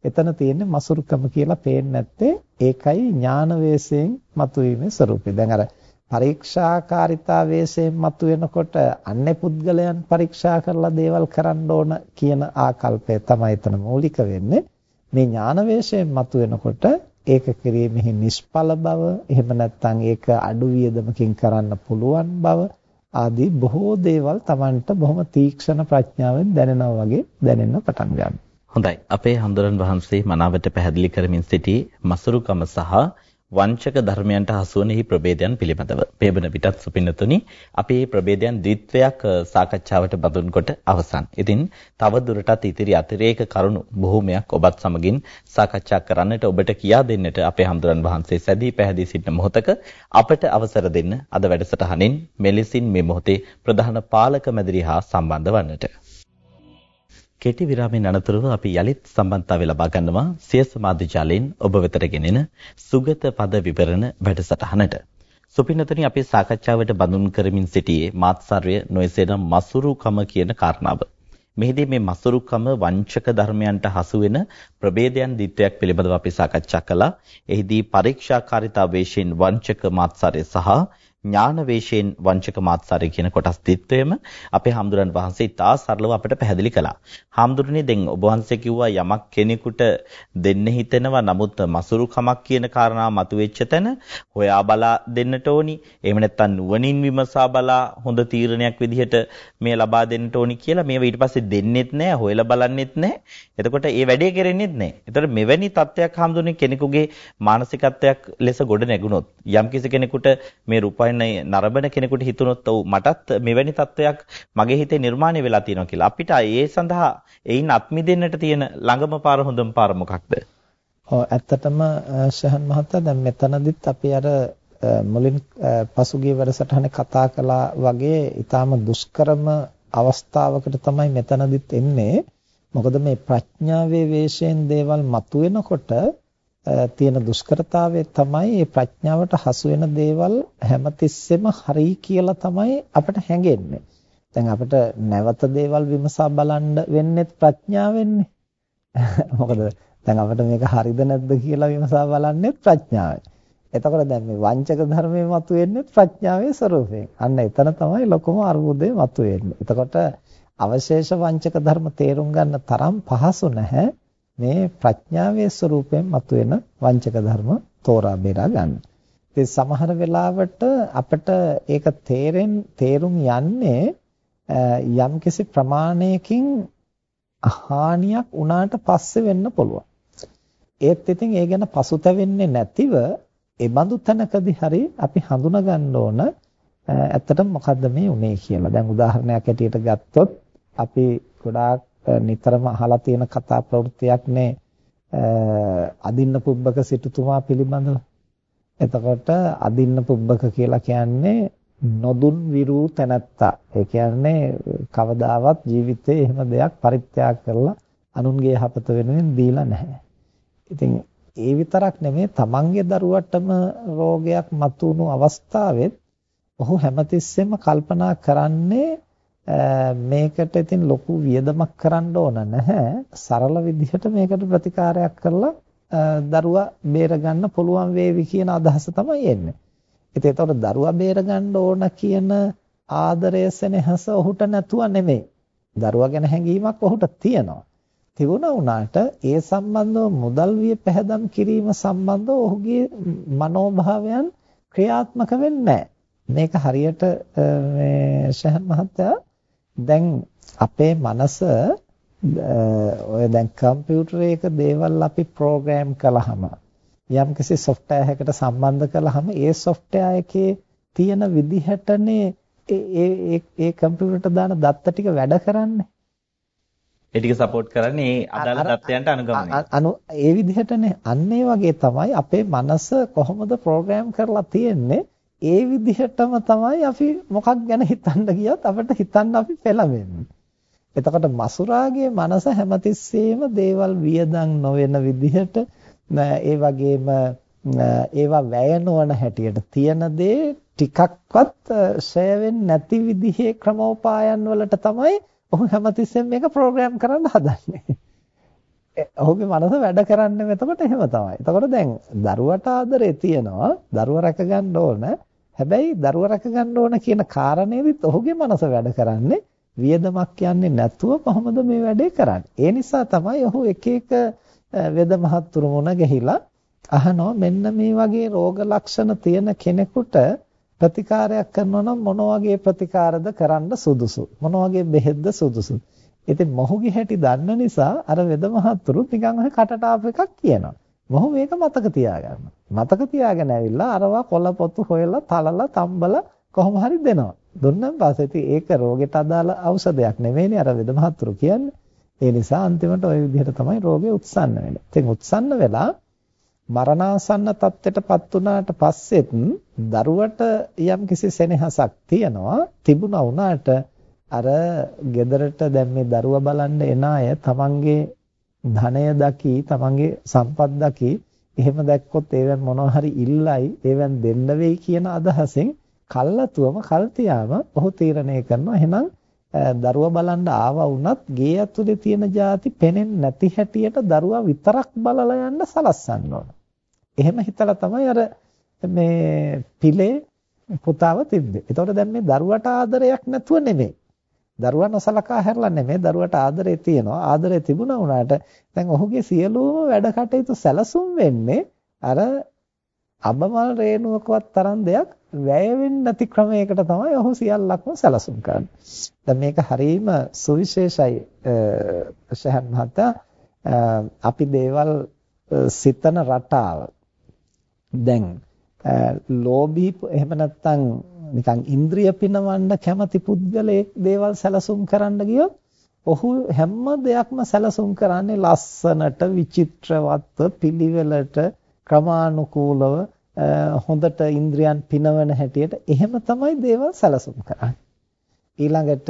එතන තියෙන්නේ මසුරුකම කියලා පේන්නේ නැත්තේ ඒකයි ඥාන වේසයෙන් මතුවීමේ ස්වરૂපය. දැන් අර පරීක්ෂාකාරීතාවයෙන් මතුවෙනකොට අන්නේ පුද්ගලයන් පරීක්ෂා කරලා දේවල් කරන්න ඕන කියන ආකල්පය තමයි එතන මූලික වෙන්නේ. මේ ඥාන වේශයෙන් මතුවෙනකොට ඒක කිරීමෙහි නිෂ්ඵල බව, එහෙම නැත්නම් ඒක අඩු වියදමකින් කරන්න පුළුවන් බව ආදී බොහෝ දේවල් Tamanට බොහොම තීක්ෂණ ප්‍රඥාවෙන් දැනෙනවා වගේ දැනෙන්න පටන් ගන්නවා. හොඳයි. අපේ හඳුරන් වහන්සේ මනාවට පැහැදිලි කරමින් සිටි මසුරුකම සහ වංචක ධර්මයන්ට හසුවනෙහි ප්‍රභේදයන් පිළිබඳව. පේබන පිටත් සුපින්නතුනි අපි මේ ප්‍රභේදයන් ද්විත්වයක් සාකච්ඡාවට බඳුන් කොට අවසන්. ඉතින් තව දුරටත් ඉතිරි අතිරේක කරුණු බොහෝමයක් ඔබත් සමගින් සාකච්ඡා කරන්නට ඔබට කියා දෙන්නට අපේ හඳුරන් වහන්සේ සැදී පැහැදී සිටින මොහොතක අපට අවසර දෙන්න අද වැඩසටහනින් මෙලෙසින් මේ මොහොතේ ප්‍රධාන පාලක මැදිරිය හා සම්බන්ධ වන්නට. කෙටි විරාමයෙන් අනතුරුව අපි යලිත් සම්බන්ධතාවය ලබා ගන්නවා සියස මාධ්‍යාලයෙන් ඔබ වෙතට ගෙනෙන සුගත පද විවරණ වැඩසටහනට. සුපින්නතුනි අපි සාකච්ඡාවට බඳුන් කරමින් සිටියේ මාත්සර්ය නොයසේන මසුරුකම කියන කාරණාව. මෙහිදී මේ මසුරුකම වංචක ධර්මයන්ට හසු වෙන ප්‍රභේදයන් දිත්වයක් පිළිබඳව අපි සාකච්ඡා කළා. එහිදී පරීක්ෂාකාරීතාව වේශයෙන් වංචක මාත්සරය සහ ඥාන වේශයෙන් වංචක මාත්සාරය කියන කොටස් දිත්වයම අපේ හාමුදුරන් වහන්සේ ඉතා සරලව අපිට පැහැදිලි කළා. හාමුදුරනේ දැන් ඔබ වහන්සේ කිව්වා යමක් කෙනෙකුට දෙන්න හිතෙනවා නමුත් මසුරු කමක් කියන කාරණාව මතුවෙච්ච තැන හොයා බලා දෙන්නට ඕනි. එහෙම නැත්නම් නුවණින් විමසා බලා හොඳ තීරණයක් විදිහට මේ ලබා දෙන්නට ඕනි කියලා මේව ඊට පස්සේ දෙන්නෙත් නැහැ, හොයලා බලන්නෙත් නැහැ. එතකොට ඒ වැඩේ කරෙන්නෙත් නැහැ. එතකොට මෙවැනි තත්ත්වයක් හාමුදුරනේ කෙනෙකුගේ මානසිකත්වයක් ලෙස ගොඩ නැගුණොත් යම්කිසි කෙනෙකුට මේ රූපය හොයන්න නරඹන කෙනෙකුට හිතුනොත් ඔව් මටත් මෙවැනි තත්වයක් මගේ හිතේ නිර්මාණය වෙලා තියෙනවා කියලා. අපිට ඒ සඳහා එයින් අත්මිදෙන්නට තියෙන ළඟම පාර හොඳම පාර මොකක්ද? ඔව් ඇත්තටම ශහන් මහත්තයා දැන් මෙතනදිත් අපි අර මුලින් පසුගිය වැඩසටහනේ කතා කළා වගේ ඊටාම දුෂ්කරම අවස්ථාවකට තමයි මෙතනදිත් එන්නේ. මොකද මේ ප්‍රඥාවේ වේශයෙන් දේවල් මතුවෙනකොට තියෙන දුෂ්කරතාවය තමයි මේ ප්‍රඥාවට හසු වෙන දේවල් හැමතිස්සෙම හරි කියලා තමයි අපිට හැඟෙන්නේ. දැන් අපිට නැවත දේවල් විමසා බලන්න වෙන්නේ ප්‍රඥාවෙන්නේ. මොකද දැන් අපිට මේක හරිද නැද්ද කියලා විමසා බලන්නේ ප්‍රඥාවෙන්. එතකොට දැන් මේ වංචක ධර්මයේ මතුවෙන්නේ ප්‍රඥාවේ ස්වરૂපයෙන්. අන්න එතන තමයි ලොකුම අරුබුදේ මතුවෙන්නේ. එතකොට අවශේෂ වංචක ධර්ම තේරුම් ගන්න තරම් පහසු නැහැ. මේ ප්‍රඥාවේ ස්වરૂපයෙන් මතුවෙන වංචක ධර්ම තෝරා බේරා ගන්න. ඉතින් සමහර වෙලාවට අපිට ඒක තේරෙන් තේරුම් යන්නේ යම්කිසි ප්‍රමාණයකින් හානියක් උනාට පස්සේ වෙන්න පුළුවන්. ඒත් ඉතින් ඒ ගැන පසුතැවෙන්නේ නැතිව ඒ බඳු තැනකදී හරි අපි හඳුනා ගන්න ඕන ඇත්තටම මොකද්ද මේ උනේ කියලා. දැන් උදාහරණයක් ඇටියට ගත්තොත් අපි ගොඩාක් නිතරම අහලා තියෙන කතා ප්‍රවෘත්තියක් නේ අදින්න පුබ්බක සිටුතුමා පිළිබඳව. එතකොට අදින්න පුබ්බක කියලා කියන්නේ නොදුන් විරූ තැනැත්තා. ඒ කියන්නේ කවදාවත් ජීවිතේ එහෙම දෙයක් පරිත්‍යාග කරලා අනුන්ගේ යහපත වෙනුවෙන් දීලා නැහැ. ඉතින් ඒ විතරක් නෙමෙයි තමන්ගේ දරුවටම රෝගයක් මතුණු අවස්ථාවෙත් ඔහු හැමතිස්සෙම කල්පනා කරන්නේ මේකට ඉතින් ලොකු වියදමක් කරන්න ඕන නැහැ. සරල විදිහට මේකට ප්‍රතිකාරයක් කරලා දරුවා බේර ගන්න පුළුවන් වේවි කියන අදහස තමයි එන්නේ. ඉතින් ඒතකොට දරුවා බේර ගන්න ඕන කියන ආදරය සෙනෙහස ඔහුට නැතුව නෙමෙයි. දරුවා ගැන හැඟීමක් ඔහුට තියෙනවා. තිබුණා වුණාට ඒ සම්බන්ධව මුදල් විය පැහැදම් කිරීම සම්බන්ධව ඔහුගේ මනෝභාවයන් ක්‍රියාත්මක වෙන්නේ මේක හරියට මේ ශහන් මහත්තයා දැන් අපේ මනස ඔය දැන් කම්පියුටරයක දේවල් අපි ප්‍රෝග්‍රෑම් කළාම යම්කිසි සොෆ්ට්වෙයාර් එකකට සම්බන්ධ කළාම ඒ සොෆ්ට්වෙයාර් එකේ තියෙන විදිහටනේ ඒ ඒ ඒ කම්පියුටරට දාන දත්ත ටික වැඩ කරන්නේ. ඒ ටික සපෝට් කරන්නේ ඒ අදාළ தත්ත්වයන්ට අනුගමනය. අනු ඒ විදිහටනේ අන්න ඒ වගේ තමයි අපේ මනස කොහොමද ප්‍රෝග්‍රෑම් කරලා තියෙන්නේ ඒ විදිහටම තමයි අපි මොකක් ගැන හිතන්න ගියත් අපිට හිතන්න අපි පෙළඹෙන්නේ. එතකොට මසුරාගේ මනස හැමතිස්සෙම දේවල් වියදම් නොවන විදිහට ඒ වගේම ඒවා වැය නොවන හැටියට තියෙන දේ ටිකක්වත් ෂය නැති විදිහේ ක්‍රමෝපායන් වලට තමයි ඔහු හැමතිස්සෙම මේක ප්‍රෝග්‍රෑම් කරන්න හදන්නේ. ඔහුගේ මනස වැඩ කරන්නේ එතකොට එහෙම තමයි. එතකොට දැන් දරුවට ආදරේ තියෙනවා. දරුවා රැක ගන්න ඕන. හැබැයි දරුවා රැක ගන්න ඕන කියන කාරණේදිත් ඔහුගේ මනස වැඩ කරන්නේ වියදමක් යන්නේ නැතුව කොහොමද මේ වැඩේ කරන්නේ. ඒ නිසා තමයි ඔහු එක එක වෙද මහත්තුරු මුණ ගැහිලා අහනවා මෙන්න මේ වගේ රෝග ලක්ෂණ තියෙන කෙනෙකුට ප්‍රතිකාරයක් කරනවා නම් මොන වගේ ප්‍රතිකාරද කරන්න සුදුසු? මොන වගේ බෙහෙත්ද සුදුසු? ඉතින් මොහුගේ හැටි දන්න නිසා අර වෙද මහත්තුරු නිකන් ඔය කටට ආප එකක් කියනවා. මොහු මේක මතක තියාගන්න. මතක තියාගෙන ඇවිල්ලා අරවා කොළ පොතු හොයලා තලලා තම්බලා කොහොම හරි දෙනවා. දුන්නන් පස්සේ ඉතින් ඒක රෝගෙට අදාළ ඖෂධයක් නෙවෙයිනේ අර වෙද මහතුරු කියන්නේ. ඒ නිසා අන්තිමට ওই විදිහට තමයි රෝගේ උත්සන්න වෙන්නේ. ඉතින් උත්සන්න වෙලා මරණාසන්න තත්ත්වයටපත් වුණාට පස්සෙත් දරුවට යම් කිසි සෙනෙහසක් තියනවා. තිබුණා වුණාට අර ගෙදරට දැන් මේ දරුවා බලන්න එන අය තමන්ගේ ධනය දකි තමන්ගේ සම්පත් දකි එහෙම දැක්කොත් ඒවෙන් මොනවා හරි ඉල්ලයි ඒවෙන් දෙන්න වෙයි කියන අදහසෙන් කල්ලාතුවම කල් තියාම ඔහු තීරණය කරනවා එහෙනම් දරුවා බලන්න ආවා වුණත් ගේ ඇතුලේ තියෙන જાති පෙනෙන්නේ නැති හැටියට දරුවා විතරක් බලලා යන්න සලස්සන්න ඕන. එහෙම හිතලා තමයි අර මේ පිලේ පුතාව තිබ්බේ. ඒතකොට දැන් මේ දරුවට ආදරයක් නැතුව නෙමෙයි. දරුවා නොසලකා හැරලා නෙමෙයි දරුවට ආදරේ තියෙනවා. ආදරේ තිබුණා වුණාට දැන් ඔහුගේ සියලුම වැඩ කටයුතු සැලසුම් වෙන්නේ අර අබමල් රේණුවකවත් තරම් දෙයක් වැය වෙන්නේ නැති ක්‍රමයකට තමයි ඔහු සියල්ලක්ම සැලසුම් කරන්නේ. දැන් මේක හරීම සුවිශේෂයි ශහන් මහතා අපි දේවල් සිතන රටාව. දැන් ලෝභී එහෙම නැත්නම් නිකන් ඉන්ද්‍රිය පිනවන්න කැමති පුද්ගලයෙක් දේවල් සැලසුම් කරන්න ගියොත් ඔහු හැම දෙයක්ම සැලසුම් කරන්නේ ලස්සනට විචිත්‍රවත්ව පිළිවෙලට ක්‍රමානුකූලව හොඳට ඉන්ද්‍රියන් පිනවන හැටියට එහෙම තමයි දේවල් සැලසුම් කරන්නේ. ඊළඟට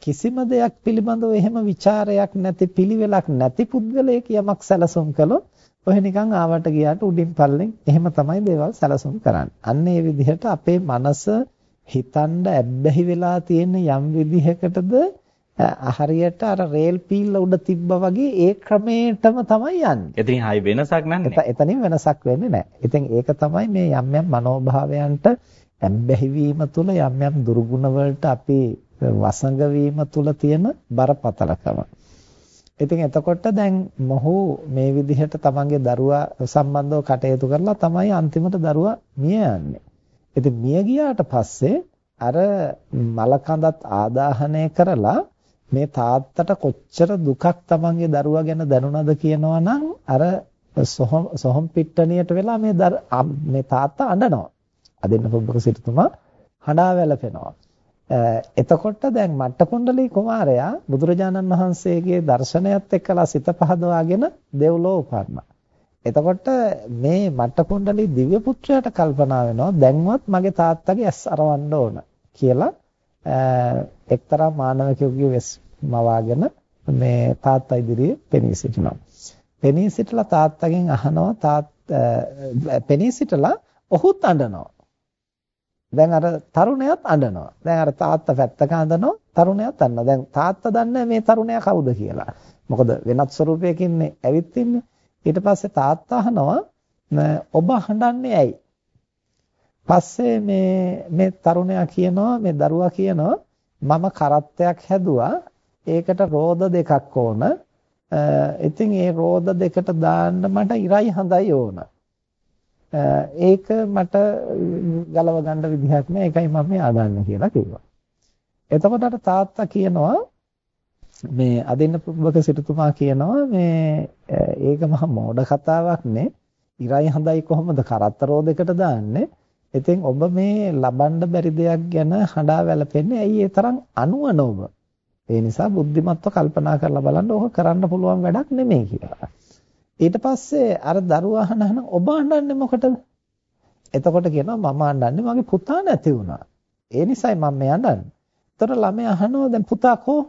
කිසිම දෙයක් පිළිබඳව එහෙම ਵਿਚාරයක් නැති පිළිවෙලක් නැති පුද්ගලයෙක් යමක් සැලසුම් කළොත් ඔය නිකන් ආවට ගියාට උඩින් පල්ලෙන් එහෙම තමයි දේවල් සැලසුම් කරන්නේ. අන්න ඒ විදිහට අපේ මනස හිතන්න ඇබ්බැහි වෙලා තියෙන යම් විදිහකටද හරියට අර රේල් පීල්ල උඩ තිබ්බා වගේ ඒ ක්‍රමයටම තමයි යන්නේ. ඉතින් ආයි වෙනසක් නැහැ. එතනින් වෙනසක් වෙන්නේ නැහැ. ඉතින් ඒක තමයි මේ යම් යම් මනෝභාවයන්ට ඇබ්බැහි වීම තුළ යම් යම් දුර්ගුණ වලට අපි වසඟ වීම තුළ තියෙන බරපතලකම. ඉතින් එතකොට දැන් මොහු මේ විදිහට තමන්ගේ දරුවා සම්බන්ධව කටයුතු කරලා තමයි අන්තිමට දරුවා මිය යන්නේ. ඉතින් මිය ගියාට පස්සේ අර මලකඳත් ආදාහනය කරලා මේ තාත්තට කොච්චර දුකක් තමන්ගේ දරුවා ගැන දැනුණාද කියනවා නම් අර සොහොන් සොහොන් පිට්ටනියට වෙලා මේ මේ තාත්තා අඬනවා. අදින්න පුබ්බක සිටුතුමා හඬා වැළපෙනවා. එතකොට දැන් මට්ටකුණ්ඩලී කුමාරයා බුදුරජාණන් වහන්සේගේ දර්ශනයත් එක්කලා සිත පහදවාගෙන දෙව්ලෝ උපන්නා. එතකොට මේ මට්ටකුණ්ඩලී දිව්‍ය පුත්‍රයාට කල්පනා වෙනවා දැන්වත් මගේ තාත්තගේ ඇස් අරවන්න ඕන කියලා එක්තරා මානවකයෙකුගේ වෙස් මවාගෙන මේ තාත්තා ඉදිරියේ පෙනී සිටිනවා. පෙනී සිටලා තාත්තගෙන් අහනවා තාත් පෙනී සිටලා ඔහුත් අඬනවා. දැන් අර තරුණයාත් අඬනවා. දැන් අර තාත්තා පැත්තක අඬනවා තරුණයාත් අඬනවා. දැන් තාත්තා දන්නේ මේ තරුණයා කවුද කියලා. මොකද වෙනත් ස්වරූපයකින් ඇවිත් ඉන්නේ. ඊට පස්සේ තාත්තා අහනවා ඔබ හඬන්නේ ඇයි? පස්සේ මේ මේ තරුණයා කියනවා මේ දරුවා කියනවා මම කරත්තයක් හැදුවා ඒකට රෝද දෙකක් ඕන ඉතින් ඒ රෝද දෙකට දාන්න මට ඉරයි හඳයි ඕන ඒක මට ගලව ගන්න විදිහක් නෑ. ඒකයි මම මේ අදන්න කියලා කිව්වා. එතකොට අර තාත්තා කියනවා මේ අදින්න පුබ්බක සිටුතුමා කියනවා මේ ඒක මහ මෝඩ කතාවක් නේ. ඉරයි හඳයි කොහොමද? කරත්ත රෝදයකට දාන්නේ. ඉතින් ඔබ මේ ලබන්න බැරි දෙයක් ගැන හඬා වැළපෙන්නේ ඇයි? ඒ තරම් අනුවන ඔබ? ඒ නිසා බුද්ධිමත්ව කල්පනා කරලා බලන්න ඕක කරන්න පුළුවන් වැඩක් නෙමෙයි කියලා. ඊට පස්සේ අර දරුවා අහන අහන ඔබ අඬන්නේ මොකටද? එතකොට කියනවා මම අඬන්නේ මගේ පුතා නැති වුණා. ඒ නිසායි මම මේ අඬන්නේ. එතකොට ළමයා අහනවා දැන් පුතා කෝ?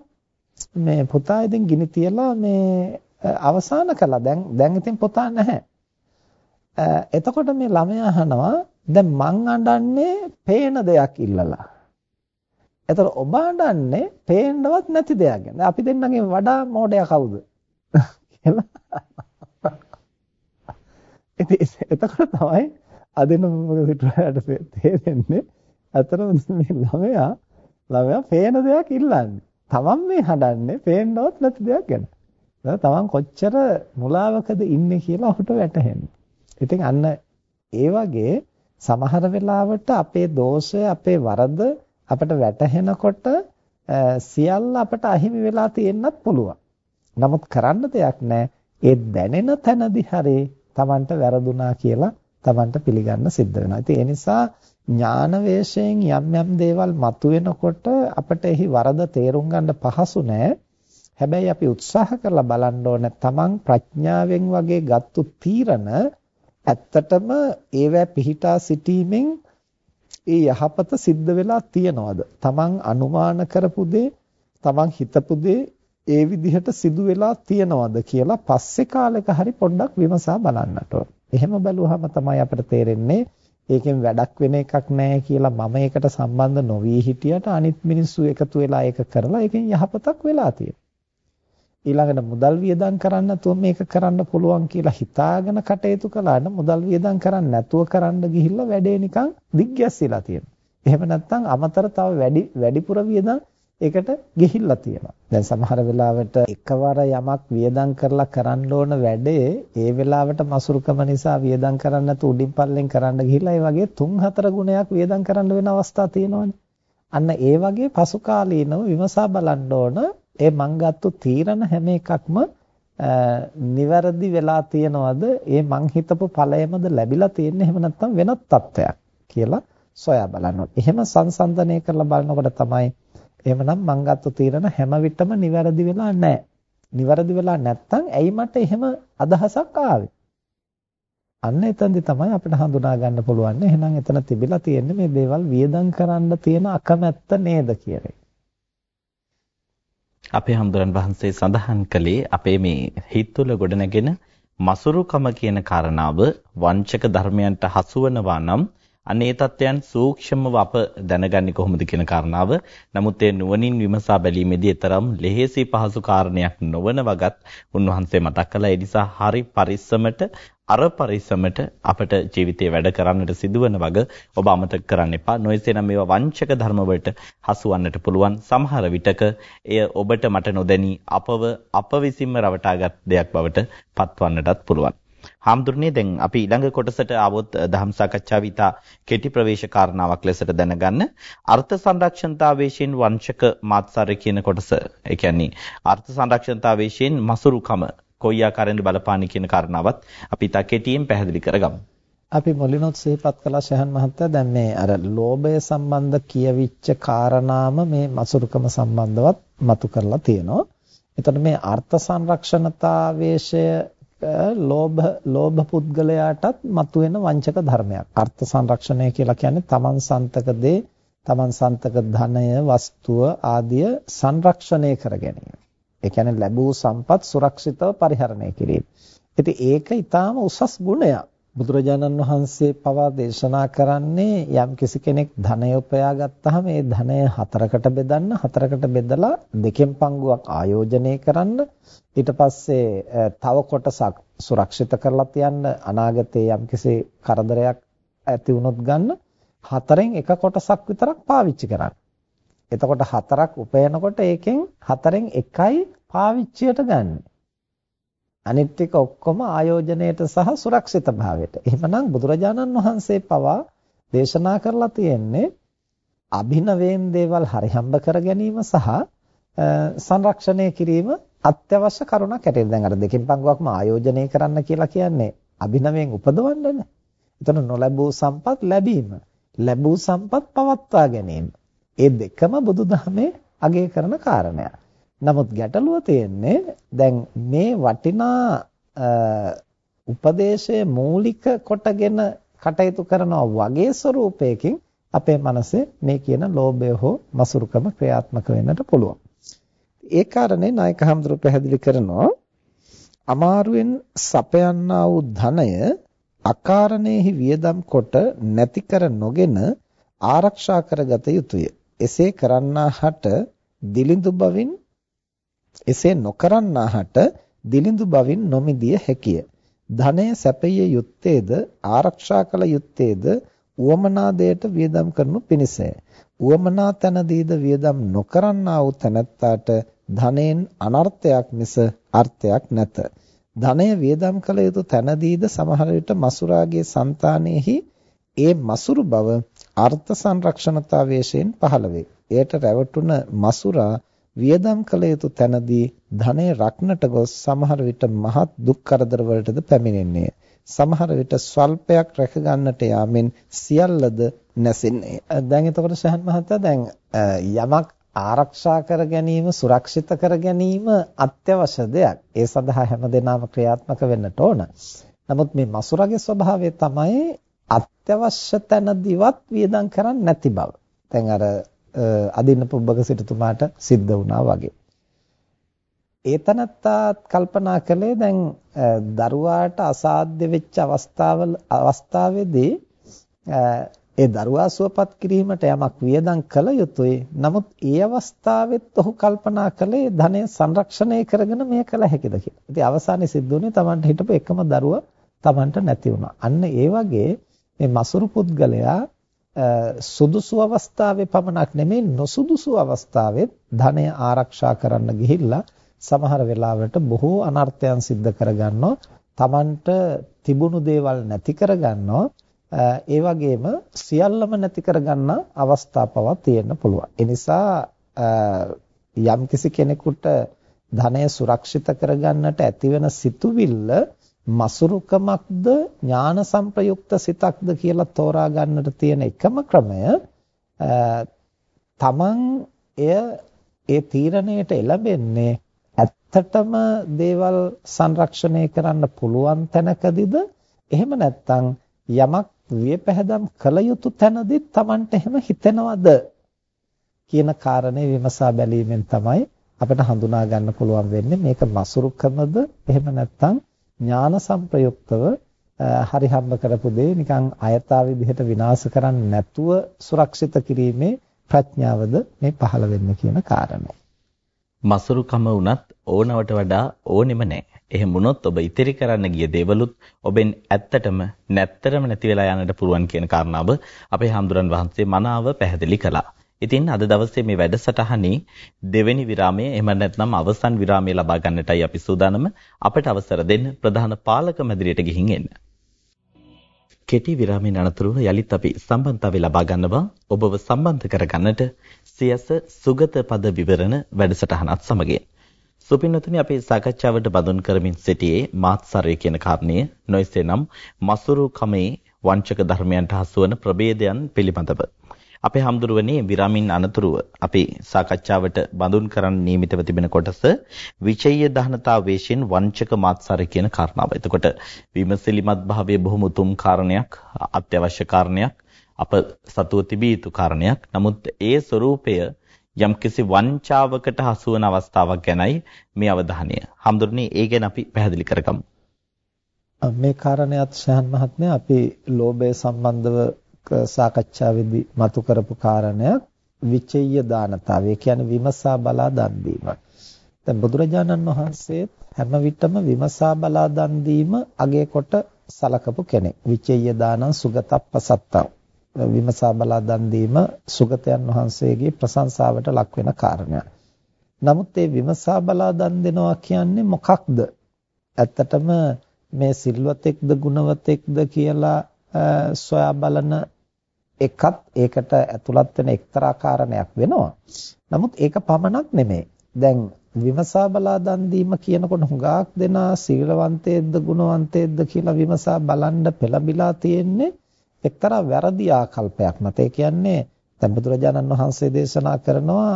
මේ පුතා ඉතින් ගිනි තියලා මේ අවසන් කළා. දැන් දැන් ඉතින් පුතා නැහැ. එතකොට මේ ළමයා අහනවා දැන් මං අඬන්නේ පේන දෙයක් ඉල්ලලා. එතකොට ඔබ අඬන්නේ පේන්නවත් නැති දෙයක් ගැන. අපි දෙන්නගේ වඩා මෝඩයා කවුද? කියලා. එතකොට තමයි අදින මොකද තේරෙන්නේ අතරම මේ ළමයා ළමයා පේන දෙයක් ඉල්ලන්නේ. තමන් මේ හඬන්නේ පේන්නවත් නැති දෙයක් ගැන. තමන් කොච්චර මුලාවකද ඉන්නේ කියලා ඔහුට වැටහෙනවා. ඉතින් අන්න ඒ වගේ සමහර වෙලාවට අපේ දෝෂය අපේ වරද අපට වැටහෙනකොට සියල්ල අපට අහිමි වෙලා තියෙන්නත් පුළුවන්. නමුත් කරන්න දෙයක් නැහැ. ඒ දැනෙන තැනදී හරි Tamanට වැරදුනා කියලා Tamanට පිළිගන්න සිද්ධ වෙනවා. ඉතින් ඒ නිසා ඥාන වේශයෙන් යම් යම් දේවල් මතුවෙනකොට අපට එහි වරද තේරුම් ගන්න පහසු නෑ. හැබැයි අපි උත්සාහ කරලා බලන්න ඕන තමන් ප්‍රඥාවෙන් වගේ ගත්තු තීරණ ඇත්තටම ඒවැ පිහිටා සිටීමෙන් ඒ යහපත සිද්ධ වෙලා තියනවද? Taman අනුමාන කරපු දේ, Taman හිතපු දේ ඒ විදිහට සිදු වෙලා තියනවද කියලා පස්සේ කාලෙක හරි පොඩ්ඩක් විමසා බලන්නට එහෙම බැලුවහම තමයි අපිට තේරෙන්නේ ඒකෙන් වැඩක් වෙන එකක් නැහැ කියලා මම ඒකට සම්බන්ධ නොවි හිටියට අනිත් මිනිස්සු එකතු වෙලා ඒක කරලා ඒකෙන් යහපතක් වෙලා තියෙනවා. ඊළඟට මුදල් වියදම් කරන්න නැතුව මේක කරන්න පුළුවන් කියලා හිතාගෙන කටයුතු කළාට මුදල් වියදම් කරන්න නැතුව කරන්න ගිහිල්ලා වැඩේ නිකන් දිග්ගැස්සিলা තියෙනවා. එහෙම නැත්නම් අමතර තව වැඩි වැඩිපුර වියදම් ඒකට ගිහිල්ලා තියෙනවා. දැන් සමහර වෙලාවට එකවර යමක් වියදම් කරලා කරන්න ඕන වැඩේ ඒ වෙලාවට මසුරුකම නිසා වියදම් කරන්න නැතු උඩින් පල්ලෙන් කරන්න ගිහිල්ලා ඒ වගේ 3-4 ගුණයක් වියදම් කරන්න වෙන අවස්ථා තියෙනවනේ. අන්න ඒ වගේ පසු කාලීනව විමසා බලන්න ඕන ඒ මං ගත්තු තීරණ හැම එකක්ම නිවැරදි වෙලා තියනවද? ඒ මං හිතපු ඵලයමද ලැබිලා තියෙන්නේ එහෙම නැත්නම් වෙනත් තත්ත්වයක් කියලා සොයා බලන්න ඕනේ. එහෙම සංසන්දනය කරලා බලනකොට තමයි එහෙමනම් මං ගත්තු තීරණ හැම විටම නිවැරදි වෙලා නැහැ. නිවැරදි වෙලා නැත්නම් ඇයි මට එහෙම අදහසක් ආවේ? අන්න එතනදි තමයි අපිට හඳුනා ගන්න පුළුවන්. එහෙනම් එතන තිබිලා තියෙන්නේ මේ දේවල් වියදම් කරන්න තියෙන අකමැත්ත නේද කියන එක. අපේ හඳුරන් වහන්සේ සඳහන් කළේ අපේ මේ හිත තුළ ගොඩනගෙන මසුරුකම කියන කාරණාව වංචක ධර්මයන්ට හසුවනවා නම් අනේ තත්ත්වයන් සූක්ෂමව අප දැනගන්නේ කොහොමද කියන කාරණාව. නමුත් ඒ නුවණින් විමසා බැලීමේදී තරම් ලෙහෙසි පහසු කාරණයක් නොවන වගත් උන්වහන්සේ මතක් කළා. ඒ නිසා හරි පරිස්සමට අර පරිස්සමට අපට ජීවිතේ වැඩ කරන්නට සිදුවන වග ඔබ අමතක කරන්න එපා. නොයසේනම් මේවා වංචක ධර්ම වලට හසුවන්නට පුළුවන්. සමහර විටක එය ඔබට මට නොදැනී අපව අප විසින්ම රවටාගත් දෙයක් බවට පත්වන්නටත් පුළුවන්. හාමුදුරනේ දැන් අපි ඊළඟ කොටසට ආවොත් දහම් සාකච්ඡාව විතා කෙටි ප්‍රවේශ කාරණාවක් ලෙසට දැනගන්න අර්ථ සංරක්ෂණතාවේශයෙන් වංශක මාත්සාරය කියන කොටස ඒ කියන්නේ අර්ථ සංරක්ෂණතාවේශයෙන් මසුරුකම කොයි ආකාරයෙන්ද බලපාන්නේ කියන කාරණාවත් අපි තා කෙටියෙන් පැහැදිලි කරගමු. අපි මුලින්ොත් සිහිපත් කළා ශහන් මහත්තයා දැන් මේ අර ලෝභය සම්බන්ධ කියවිච්ච කාරණාම මේ මසුරුකම සම්බන්ධවත් මතු කරලා තියෙනවා. එතකොට මේ අර්ථ සංරක්ෂණතාවේශය ලෝභ ලෝභ පුද්ගලයාටත් මතුවෙන වංචක ධර්මයක්. අර්ථ සංරක්ෂණය කියලා කියන්නේ තමන් සන්තක දේ, තමන් සන්තක ධනය, වස්තුව ආදිය සංරක්ෂණය කර ගැනීම. ඒ කියන්නේ ලැබූ සම්පත් සුරක්ෂිතව පරිහරණය කිරීම. ඉතින් ඒක ඊටාම උසස් ගුණයක්. බුදුරජාණන් වහන්සේ පවා දේශනා කරන්නේ යම් කිසි කෙනෙක් ධනය උපයා ගත්තාම ඒ ධනය හතරකට බෙදන්න හතරකට බෙදලා දෙකෙන් පංගුවක් ආයෝජනය කරන්න ඊට පස්සේ තව කොටසක් සුරක්ෂිත කරලා තියන්න අනාගතයේ යම් කිසි කරදරයක් ඇති වුණොත් ගන්න හතරෙන් එක කොටසක් විතරක් පාවිච්චි කරන්න. එතකොට හතරක් උපයනකොට ඒකෙන් හතරෙන් එකයි පාවිච්චියට ගන්න. අනිත් ටික ඔක්කොම ආයෝජනයට සහ සුරක්ෂිත භාවයට. එහෙමනම් බුදුරජාණන් වහන්සේ පවා දේශනා කරලා තියෙන්නේ අභිනවයෙන් දේවල් හරිහම්බ කර ගැනීම සහ සංරක්ෂණය කිරීම අත්‍යවශ්‍ය කරුණක් හැටියට දැන් අර දෙකින් පංගුවක්ම ආයෝජනය කරන්න කියලා කියන්නේ අභිනවයෙන් උපදවන්නනේ. එතන නොලැබූ සම්පත් ලැබීම, ලැබූ සම්පත් පවත්වා ගැනීම. ඒ දෙකම බුදුදහමේ අගය කරන කාරණයක්. නමුත් ගැටලුව තියෙන්නේ දැන් මේ වටිනා උපදේශයේ මූලික කොටගෙන කටයුතු කරනවා වගේ ස්වરૂපයකින් අපේ මනසේ මේ කියන ලෝභය හෝ මසුරුකම ක්‍රියාත්මක වෙන්නට පුළුවන්. ඒ කාරණේ නායක හඳුරු පැහැදිලි කරනවා අමාරුවෙන් සපයන්නා වූ ධනය අකාරණේහි වියදම් කොට නැති කර නොගෙන ආරක්ෂා කරගත යුතුය. එසේ කරන්නාහට දිලිඳු බවින් එසේ නොකරන්නාහට දිලිඳු බවින් නොමිදිය හැකිය. ධනය සැපිය යුත්තේද ආරක්ෂා කළ යුත්තේද උවමනා දෙයට වියදම් කරනු පිණිසය. උවමනා තැනදීද වියදම් නොකරන්නා වූ තැනැත්තාට ධනෙන් අනර්ථයක් මිස අර්ථයක් නැත. ධනය වියදම් කළ යුතු තැනදීද සමහර විට මසුරාගේ సంతානෙහි ඒ මසුරු බව අර්ථ සංරක්ෂණතාවයෙන් පහළ වේ. එයට රැවටුන මසුරා වියදම් කළ යුතු තැනදී ධනය රක්නට ගොස් සමහර විට මහත් දුක් කරදර වලටද පැමිණෙන්නේ. සමහර විට ස්වල්පයක් රැක ගන්නට යාමෙන් සියල්ලද නැසෙන්නේ. දැන් එතකොට ශහන් මහත්තයා දැන් යමක් ආරක්ෂා කර ගැනීම සුරක්ෂිත කර ගැනීම අත්‍යවශ්‍ය දෙයක්. ඒ සඳහා හැමදෙනාම ක්‍රියාත්මක වෙන්නට ඕන. නමුත් මේ මසුරගේ ස්වභාවය තමයි අත්‍යවශ්‍ය තැනදිවත් වියදම් කරන්නේ නැති බව. දැන් අර අදින්න පුබ්බක සිටුතුමාට සිද්ධ වුණා වගේ. ඒතනත්තාත් කල්පනා කළේ දැන් දරුවාට අසාධ්‍ය වෙච්ච අවස්ථාවල අවස්ථාවේදී ඒ දරුවා සුවපත් කිරීමට යමක් වියදම් කළ යුතුයි. නමුත් ඒ අවස්ථාවෙත් ඔහු කල්පනා කළේ ධනය සංරක්ෂණය කරගෙන මේ කළ හැකිද කියලා. ඉතින් අවසානයේ සිද්ධ වුණේ Tamanට හිටපු එකම දරුවා Tamanට නැති වුණා. අන්න ඒ වගේ මේ මසුරු පුද්ගලයා සුදුසු අවස්ථාවේ පමණක් නෙමෙයි නොසුදුසු අවස්ථාවෙත් ධනය ආරක්ෂා කරන්න ගිහිල්ලා සමහර වෙලාවට බොහෝ අනර්ථයන් සිද්ධ කරගන්නවා. Tamanට තිබුණු දේවල් නැති කරගන්නවා. ඒ වගේම සියල්ලම නැති කරගන්න අවස්ථා පවා තියෙන්න පුළුවන්. ඒ නිසා යම්කිසි කෙනෙකුට ධනය සුරක්ෂිත කරගන්නට ඇතිවෙන සිතුවිල්ල මසුරුකමක්ද ඥාන සංප්‍රයුක්ත සිතක්ද කියලා තෝරා ගන්නට තියෙන එකම ක්‍රමය තමන් එය ඒ තීරණයට එළඹෙන්නේ ඇත්තටම දේවල් සංරක්ෂණය කරන්න පුළුවන් තැනකදීද? එහෙම නැත්නම් යමක් වියපැහැදම් කළ යුතු තැනදී Tamanට එහෙම හිතෙනවද? කියන කාරණේ විමසා බැලීමෙන් තමයි අපිට හඳුනා ගන්න පුළුවන් වෙන්නේ මේක මසුරුකමද? එහෙම නැත්නම් ඥාන සංප්‍රයුක්තව හරි හම්බ කරපු දේ නිකන් අයථා විදිහට විනාශ කරන්නේ නැතුව සුරක්ෂිත කිරීමේ ප්‍රඥාවද මේ පහළ වෙන්නේ කියන කාරණය. මසුරුකම වුණත් ඕනවට වඩා ඕනෙම නැහැ. එහෙම වුණොත් ඔබ ඉතිරි කරන්න ගිය දේවලුත් ඔබෙන් ඇත්තටම නැත්තරම නැති වෙලා යන්නට පුළුවන් කියන කාරණාව අපේ හඳුරන් වහන්සේ මනාව පැහැදිලි කළා. ඉතින් අද දවසේ මේ වැඩසටහනේ දෙවෙනි විරාමය එහෙම නැත්නම් අවසන් විරාමය ලබා ගන්නටයි අපි සූදානම අපට අවසර දෙන්න ප්‍රධාන පාලක මැදිරියට ගිහින් එන්න. කෙටි විරාමයෙන් අනතුරුව යලිත් අපි සම්බන්ධතාවය ලබා ගන්නවා ඔබව සම්බන්ධ කරගන්නට සියස සුගත පද විවරණ වැඩසටහනත් සමගින්. සුපින්නතුනි අපේ සාකච්ඡාවට බඳුන් කරමින් සිටියේ මාත්සරය කියන කාරණය නොයසේනම් මසුරු කමේ වංචක ධර්මයන්ට හසු වන ප්‍රභේදයන් පිළිබඳව. අපේ හම්දුරුවනේ විරාමින් අනතුරුව අපි සාකච්ඡාවට බඳුන් කරන්න නියමිතව තිබෙන කොටස විචේය දහනතා වේශයෙන් වංචක මාත්සරය කියන කාරණාව. එතකොට විමසිලිමත් භාවයේ බොහොම උතුම් කාරණයක්, අත්‍යවශ්‍ය කාරණයක්, අප සතුව තිබිය යුතු කාරණයක්. නමුත් ඒ ස්වરૂපය යම්කිසි වංචාවකට හසු වන අවස්ථාවක් ගැනයි මේ අවධානය. හම්දුරනේ ඒ ගැන අපි පැහැදිලි කරගමු. මේ කාරණේත් ශහන් මහත්මයා අපි ලෝභය සම්බන්ධව සාකච්ඡාවේදී මතු කරපු කාරණයක් විචේය දානතාවය කියන්නේ විමසා බලා දන් දීම. දැන් බුදුරජාණන් වහන්සේ හැම විටම විමසා බලා දන් දීම අගය කොට සලකපු කෙනෙක්. විචේය දානං සුගතප්පසත්තං. විමසා බලා දන් දීම සුගතයන් වහන්සේගේ ප්‍රශංසාවට ලක් වෙන කාරණයක්. නමුත් මේ විමසා බලා දන් දෙනවා කියන්නේ මොකක්ද? ඇත්තටම මේ සිල්වතෙක්ද ගුණවතෙක්ද කියලා සොයා බලන එකත් ඒකට ඇතුළත් වෙන එක්තරා කාරණයක් වෙනවා. නමුත් ඒක පමණක් නෙමෙයි. දැන් විමසා බලා දන් දීම කියනකොට හුඟක් දෙනා සීලවන්තයෙක්ද ගුණවන්තයෙක්ද කියලා විමසා බලන්න පෙළඹිලා තියෙන්නේ එක්තරා වැරදි ආකල්පයක් මත. ඒ කියන්නේ දැන් බුදුරජාණන් වහන්සේ දේශනා කරනවා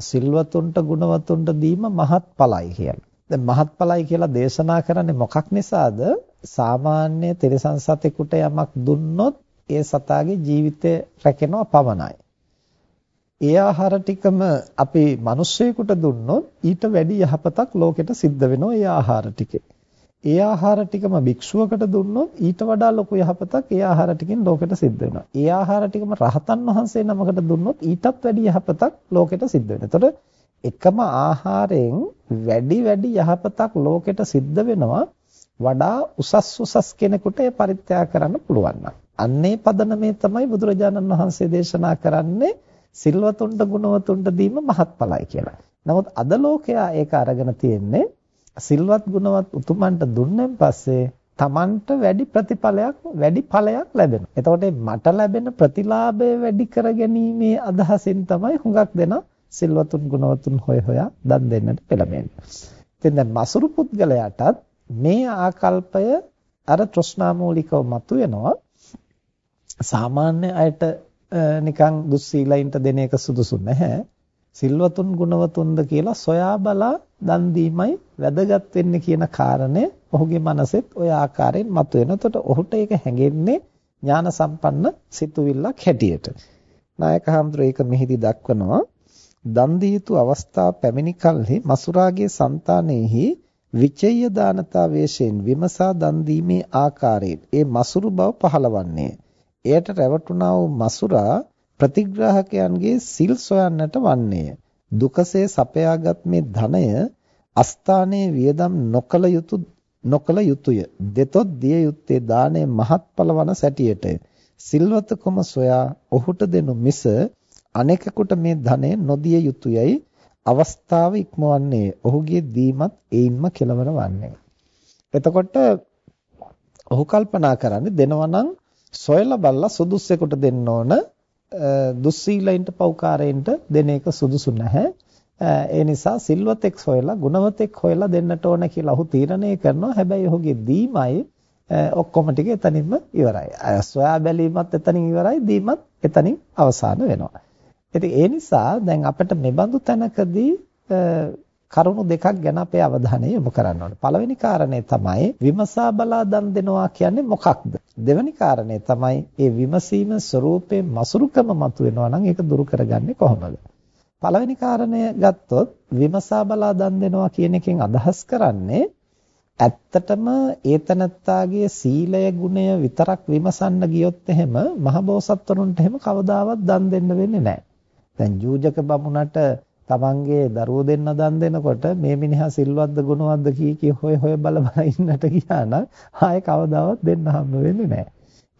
සිල්වතුන්ට ගුණවතුන්ට දීම මහත්ඵලයි කියලා. දැන් මහත්ඵලයි කියලා දේශනා කරන්නේ මොකක් නිසාද? සාමාන්‍ය තිරසං සතෙකුට යමක් දුන්නොත් ඒ සතාගේ ජීවිතය රැකෙනවා පමණයි. ඒ ආහාර ටිකම අපි මිනිස්සෙකුට දුන්නොත් ඊට වැඩි යහපතක් ලෝකෙට සිද්ධ වෙනවා ඒ ආහාර ටිකේ. ඒ ආහාර ටිකම භික්ෂුවකට දුන්නොත් ඊට වඩා ලොකු යහපතක් ඒ ආහාර ටිකෙන් ලෝකෙට සිද්ධ වෙනවා. ඒ ආහාර ටිකම රහතන් වහන්සේ නමකට දුන්නොත් ඊටත් වැඩි යහපතක් ලෝකෙට සිද්ධ වෙනවා. එතකොට එකම ආහාරයෙන් වැඩි වැඩි යහපතක් ලෝකෙට සිද්ධ වෙනවා වඩා උසස් උසස් කෙනෙකුට ඒ පරිත්‍යාග කරන්න පුළුවන් නම්. අන්නේ පදනමේ තමයි බුදුරජාණන් වහන්සේ දේශනා කරන්නේ සිල්වතුන්ට ගුණවතුන්ට දීම මහත්ඵලයි කියලා. නමුත් අද ලෝකයා ඒක අරගෙන තියෙන්නේ සිල්වත් ගුණවත් උතුමන්ට දුන්නෙන් පස්සේ Tamanට වැඩි ප්‍රතිඵලයක් වැඩි ඵලයක් ලැබෙනවා. එතකොට මට ලැබෙන ප්‍රතිලාභය වැඩි කරගැනීමේ අදහසින් තමයි හුඟක් දෙනා සිල්වතුන් ගුණවතුන් හොය හොයා දන් දෙන්නට පෙළඹෙන්නේ. ඉතින් දැන් මසුරු පුද්ගලයාටත් මේ ආකල්පය අර තෘෂ්ණා මූලිකව මතුවෙනවා. සාමාන්‍ය අයට නිකන් දුස්සීලයින්ට දෙන එක සුදුසු නැහැ. සිල්වතුන් ගුණවතුන්ද කියලා සොයා බලා දන් දීමයි වැදගත් වෙන්නේ කියන කාරණය ඔහුගේ මනසෙත් ওই ආකාරයෙන් මතුවෙන. එතකොට ඔහුට ඒක හැඟෙන්නේ ඥාන සම්පන්න සිතුවිල්ලක් හැටියට. නායක හම්දුර ඒක මෙහිදී දක්වනවා. දන් දීතු අවස්ථා පැමිණි කල්හි මසුරාගේ సంతානෙහි විචේය දානතා වේශයෙන් විමසා දන් දීමේ ආකාරයෙන් ඒ මසුරු බව පහළවන්නේ. එයට රැවටුණා වූ මසුරා ප්‍රතිග්‍රාහකයන්ගේ සිල් සොයන්නට වන්නේය. දුකසේ සපයාගත් මේ ධනය අස්ථානයේ වියදම් නොකල යුතු නොකල යුතුය. දෙතොත් දිය යුත්තේ දානේ මහත්ඵල වන සැටියටය. සිල්වතකම සොයා ඔහුට දෙනු මිස අනෙකෙකුට මේ ධනය නොදිය යුතුයයි අවස්ථාව ඉක්මවන්නේ. ඔහුගේ දීමත් ඒින්ම කෙලවර වන්නේ. එතකොට ඔහු කල්පනා කරන්නේ දෙනවා නම් සොයලා බලලා සුදුස්සෙකුට දෙන්න ඕන දුස්සීලයින්ට පෞකාරයින්ට දෙන එක සුදුසු නැහැ. ඒ නිසා සිල්වතෙක් හොයලා ගුණවතෙක් හොයලා දෙන්නට ඕන කියලා ඔහු තීරණය කරනවා. හැබැයි ඔහුගේ දීමයි ඔක්කොම ටික එතනින්ම ඉවරයි. සොයා බැලීමත් එතනින් ඉවරයි, දීමත් එතනින් අවසන් වෙනවා. ඉතින් ඒ නිසා දැන් අපිට මෙබඳු තැනකදී කරුණු දෙකක් ගැන අපේ අවධානය යොමු කරන්න ඕනේ. පළවෙනි කාරණේ තමයි විමසා බලා දන් දෙනවා කියන්නේ මොකක්ද? දෙවෙනි කාරණේ තමයි මේ විමසීම ස්වરૂපේ මසුරුකම මතුවෙනවා නම් ඒක දුරු කරගන්නේ කොහොමද? පළවෙනි කාරණය ගත්තොත් විමසා බලා දන් දෙනවා කියන එකෙන් අදහස් කරන්නේ ඇත්තටම ඒතනත්තාගේ සීලය ගුණය විතරක් විමසන්න ගියොත් එහෙම මහබෝසත්වරුන්ට එහෙම කවදාවත් දන් දෙන්න වෙන්නේ නැහැ. දැන් ජූජක බමුණට තමන්ගේ දරුවෝ දෙන්න දන් දෙනකොට මේ මිනිහා සිල්වත්ද ගුණවත්ද කී කී හොය හොය බල බල ඉන්නට ගියා නම් ආයේ කවදාවත් දෙන්න හම්බ වෙන්නේ නැහැ.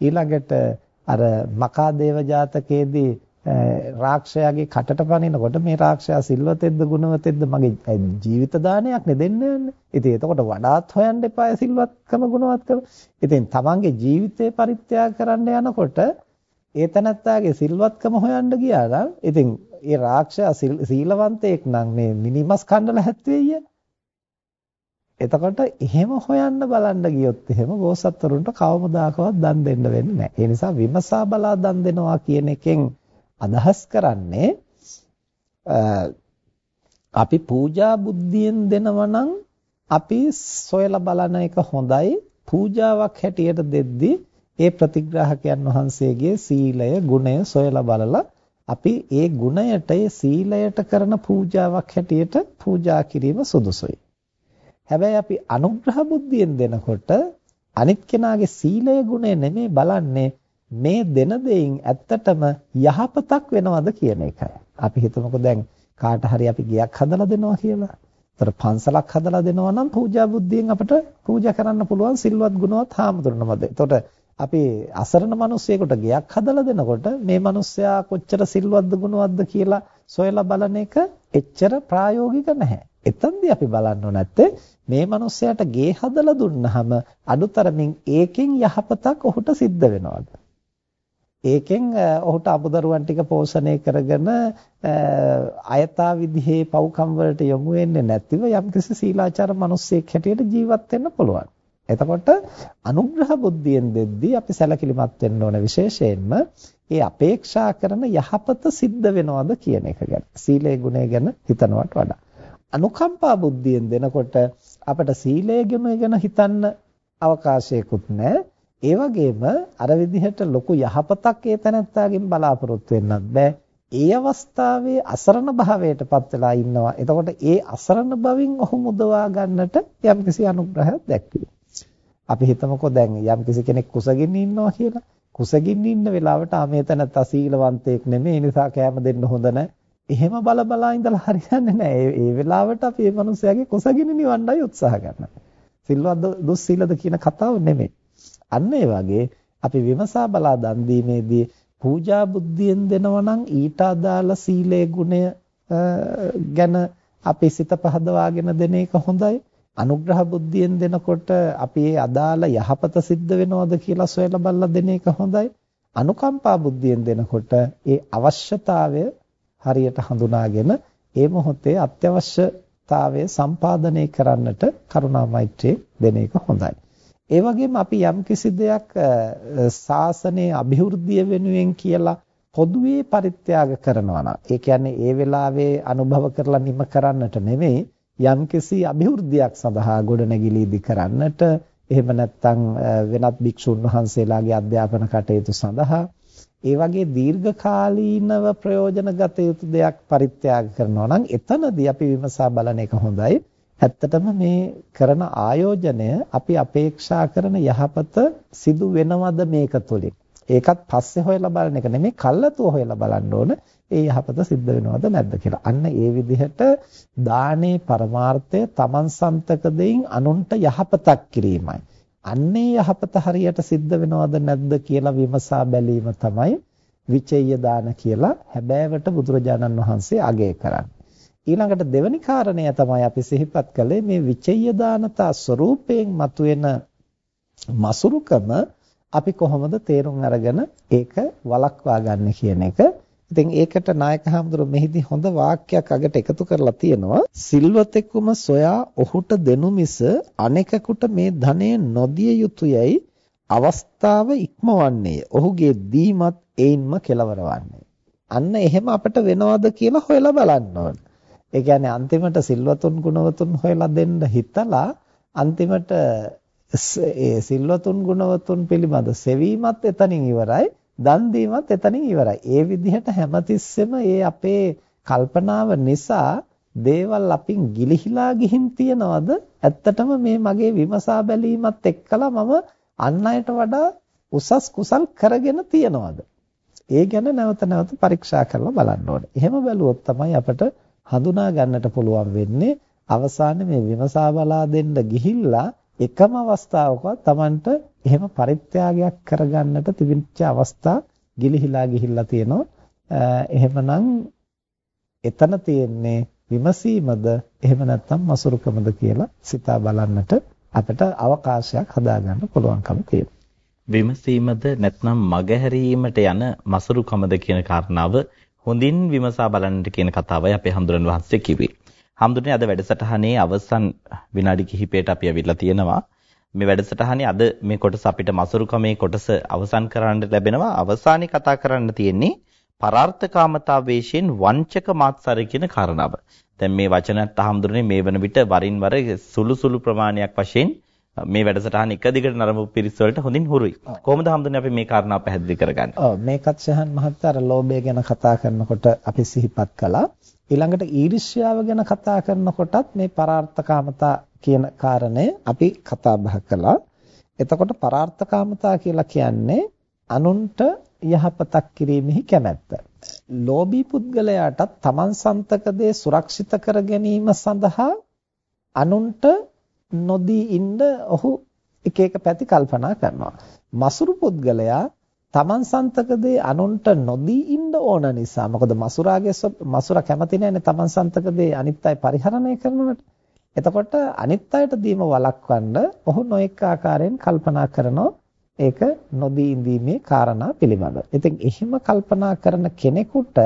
ඊළඟට අර මකා දේව ජාතකයේදී රාක්ෂයාගේ කටට පනිනකොට මේ රාක්ෂයා සිල්වතෙක්ද ගුණවතෙක්ද මගේ ජීවිත දානයක් නේ දෙන්න යන්නේ. ඉතින් එතකොට වඩාත් හොයන්න එපා සිල්වත්කම ගුණවත්කම. ඉතින් තමන්ගේ ජීවිතේ පරිත්‍යාග කරන්න යනකොට ඒ තනත්තාගේ සිල්වත්කම හොයන්න ගියා නම් ඉතින් ඒ රාක්ෂයා සීලවන්තයෙක් නම් මේ මිනිමස් කණ්ඩල හැත්වෙయ్య. එතකොට එහෙම හොයන්න බලන්න ගියොත් එහෙම බෝසත්වරුන්ට කවමදාකවත් දන් දෙන්න වෙන්නේ නැහැ. ඒ නිසා විමසා බලා දන් දෙනවා කියන එකෙන් අදහස් කරන්නේ අපි පූජා බුද්ධියෙන් දෙනවා අපි සොයලා බලන එක හොඳයි පූජාවක් හැටියට දෙද්දී ඒ ප්‍රතිග්‍රාහකයන් වහන්සේගේ සීලය ගුණය සොයලා බලලා අපි ඒ ගුණයට ඒ සීලයට කරන පූජාවක් හැටියට පූජා කිරීම සුදුසුයි. හැබැයි අපි අනුග්‍රහ බුද්ධියෙන් දෙනකොට අනිත් කෙනාගේ සීලය ගුණය නෙමෙයි බලන්නේ මේ දෙන දෙයින් ඇත්තටම යහපතක් වෙනවද කියන එකයි. අපි හිතමුකෝ දැන් කාට හරි අපි ගියක් හදලා දෙනවා කියලා. ඒතර පන්සලක් හදලා දෙනවා නම් පූජා බුද්ධියෙන් අපිට පූජා කරන්න පුළුවන් සිල්වත් ගුණවත් හාමුදුරනමද. එතකොට අපි අසරණ මිනිස්සෙකුට ගයක් හදලා දෙනකොට මේ මිනිස්සයා කොච්චර සිල්වත්ද ගුණවත්ද කියලා සොයලා බලන එක එච්චර ප්‍රායෝගික නැහැ. එතෙන්දී අපි බලන්න නැත්තේ මේ මිනිස්සයාට ගේ හදලා දුන්නාම අඩුතරමින් ඒකෙන් යහපතක් ඔහුට සිද්ධ වෙනවද? ඒකෙන් ඔහුට අමුදරුවන් ටික පෝෂණය කරගෙන අයථා විදිහේ පව්කම් වලට යොමු වෙන්නේ නැතිව යම්කිසි සීලාචාර මිනිස්සෙක් හැටියට ජීවත් වෙන්න පුළුවන්. එතකොට අනුග්‍රහ බුද්ධියෙන් දෙද්දී අපි සැලකිලිමත් වෙන්න ඕන විශේෂයෙන්ම ඒ අපේක්ෂා කරන යහපත සිද්ධ වෙනවද කියන එක ගැන. සීලේ ගුණය ගැන හිතනවට වඩා. අනුකම්පා බුද්ධියෙන් දෙනකොට අපිට සීලය ගැන හිතන්න අවකාශයකුත් නැහැ. ඒ වගේම අර විදිහට ලොකු යහපතක් ඒ තැනත්තාගෙන් බලාපොරොත්තු වෙන්නත් බෑ. ඒ අවස්ථාවේ අසරණ භාවයටපත් වෙලා ඉන්නවා. එතකොට ඒ අසරණ බවින් ඔහු මුදවා ගන්නට යම්කිසි අනුග්‍රහයක් දැක්වීම. අපි හිතමුකෝ දැන් යම්කිසි කෙනෙක් කුසගින්න ඉන්නවා කියලා. කුසගින්න ඉන්න වෙලාවට ආමේ තැනත්තා සීලවන්තයෙක් නෙමෙයි. ඒ නිසා කෑම දෙන්න හොඳ නැහැ. එහෙම බල බලා ඉඳලා හරියන්නේ නැහැ. ඒ වෙලාවට අපි මේ මිනිස්යාගේ කුසගින්න නිවන්නයි උත්සාහ කරනවා. සිල්වත් දුස්සීලද කියන කතාව නෙමෙයි. අන්න ඒ වගේ අපි විමසා බලා දන් දීමේදී පූජා බුද්ධියෙන් දෙනවා නම් ඊට අදාළ සීලේ ගුණය ගැන අපි සිත පහදවාගෙන දෙන එක හොඳයි. අනුග්‍රහ බුද්ධියෙන් දෙනකොට අපි ඒ අදාළ යහපත සිද්ධ වෙනවද කියලා සොයලා බලලා දෙන එක හොඳයි. අනුකම්පා බුද්ධියෙන් දෙනකොට ඒ අවශ්‍යතාවය හරියට හඳුනාගෙන ඒ මොහොතේ අත්‍යවශ්‍යතාවය සම්පාදනය කරන්නට කරුණා මෛත්‍රිය දෙන එක හොඳයි. ඒ වගේම අපි යම්කිසි දෙයක් සාසනයේ અભිවෘද්ධිය වෙනුවෙන් කියලා පොදුවේ පරිත්‍යාග කරනවා නම් ඒ කියන්නේ ඒ වෙලාවේ අනුභව කරලා නිම කරන්නට නෙමෙයි යම්කිසි અભිවෘද්ධියක් සඳහා ගොඩනැගිලි කරන්නට එහෙම නැත්නම් වෙනත් භික්ෂුන් වහන්සේලාගේ අධ්‍යාපන කටයුතු සඳහා ඒ වගේ දීර්ඝකාලීනව ප්‍රයෝජන ගත යුතු දෙයක් පරිත්‍යාග කරනවා නම් එතනදී අපි විමසා බලන එක හොඳයි. ඇත්තටම මේ කරන ආයෝජනය අපි අපේක්ෂා කරන යහපත සිදු වෙනවද මේක තුලින් ඒකත් පස්සේ හොයලා බලන එක නෙමෙයි කල්ලාතුව හොයලා බලන්න ඕන ඒ යහපත සිද්ධ වෙනවද නැද්ද කියලා. අන්න ඒ විදිහට දානේ පරමාර්ථය තමන් සන්තක දෙයින් අනුන්ට යහපතක් කිරීමයි. අන්නේ යහපත හරියට සිද්ධ වෙනවද නැද්ද කියලා විමසා බැලීම තමයි විචේය දාන කියලා හැබෑවට බුදුරජාණන් වහන්සේ අගය කරන්නේ. ඊළඟට දෙවෙනි කාරණය තමයි අපි සිහිපත් කළේ මේ විචේය දානතා ස්වરૂපයෙන් මතුවෙන මසුරුකම අපි කොහොමද තේරුම් අරගෙන ඒක වළක්වා ගන්න කියන එක ඉතින් ඒකට නායක හඳුරු මෙහිදී හොඳ වාක්‍යයක් අගට එකතු කරලා තියෙනවා සිල්වතෙකුම සොයා ඔහුට දෙනු මිස අනෙකකුට මේ ධනය නොදිය යුතුයයි අවස්ථාව ඉක්මවන්නේ. ඔහුගේ දීමත් ඒයින්ම කෙලවර අන්න එහෙම අපිට වෙනවද කියලා හොයලා බලන්න ඕන. ඒ කියන්නේ අන්තිමට සිල්වතුන් ගුණවතුන් හොයලා දෙන්න හිතලා අන්තිමට ඒ සිල්වතුන් ගුණවතුන් පිළිබඳ සෙවීමත් එතනින් ඉවරයි. දන් දීමත් එතනින් ඉවරයි. ඒ විදිහට හැමතිස්සෙම ඒ අපේ කල්පනාව නිසා දේවල් අපින් ගිලිහිලා ගිහින් තියනවද? ඇත්තටම මේ මගේ විමසා බැලීමත් එක්කලා මම අන් අයට වඩා උසස් කුසල් කරගෙන තියනවද? ඒ ගැන නැවත නැවත පරීක්ෂා කරලා බලන්න ඕනේ. එහෙම බැලුවොත් තමයි අපට හඳුනා ගන්නට පුළුවන් වෙන්නේ අවසානයේ මේ විමසා බලා දෙන්න ගිහිල්ලා එකම අවස්ථාවකවත් Tamanට එහෙම පරිත්‍යාගයක් කරගන්නට තිබිච්ච අවස්ථා ගිලිහිලා ගිහිල්ලා තියෙනවා. එහෙමනම් එතන තියෙන්නේ විමසීමද එහෙම නැත්නම් මසුරුකමද කියලා සිතා බලන්නට අපිට අවකාශයක් හදාගන්න පුළුවන්කම තියෙනවා. විමසීමද නැත්නම් මගහැරීමට යන මසුරුකමද කියන කාරණාව හොඳින් විමසා බලන්නට කියන කතාවයි අපේ හඳුරන වහන්සේ කිව්වේ. හඳුනන්නේ අද වැඩසටහනේ අවසන් විනාඩි කිහිපයට අපි අවිල්ලා තියෙනවා. මේ වැඩසටහනේ අද මේ කොටස අපිට මසුරුකමේ කොටස අවසන් කරන්න ලැබෙනවා. අවසානයේ කතා කරන්න තියෙන්නේ පරාර්ථකාමතා වේශයෙන් වංචක මාත්සර කියන කාරණාව. දැන් මේ වචනත් හඳුනන්නේ මේ වන විට වරින් වර සුළු සුළු ප්‍රමාණයක් වශයෙන් මේ වැඩසටහන එක දිගට නරඹපු පිරිස් වලට හොඳින් හුරුයි. කොහොමද හම්දුනේ අපි මේ කාරණාව පැහැදිලි කරගන්නේ? ඔව් මේකත් සහන් මහත්තයා අර ලෝභය ගැන කතා කරනකොට අපි සිහිපත් කළා. ඊළඟට ඊර්ෂ්‍යාව ගැන කතා කරනකොටත් මේ පරාර්ථකාමතා කියන කාරණය අපි කතා බහ කළා. එතකොට පරාර්ථකාමතා කියලා කියන්නේ අනුන්ට යහපතක් කිරීමෙහි කැමැත්ත. ලෝභී පුද්ගලයාටත් තමන් සන්තක දේ සුරක්ෂිත කර ගැනීම සඳහා අනුන්ට නොදී ඉන්න ඔහු එක එක පැති කල්පනා කරනවා. මසුරු පුද්ගලයා තමන් සන්තකදී අනුන්ට නොදී ඉන්න ඕන නිසා මොකද මසුරාගේ මසුරා කැමති නැන්නේ තමන් සන්තකදී අනිත් අය පරිහරණය කරනවට. එතකොට අනිත් අයට දීම වළක්වන්න ඔහු නොඑක ආකාරයෙන් කල්පනා කරනවා ඒක නොදී ඉඳීමේ කාරණා පිළිබඳ. ඉතින් එහෙම කල්පනා කරන කෙනෙකුට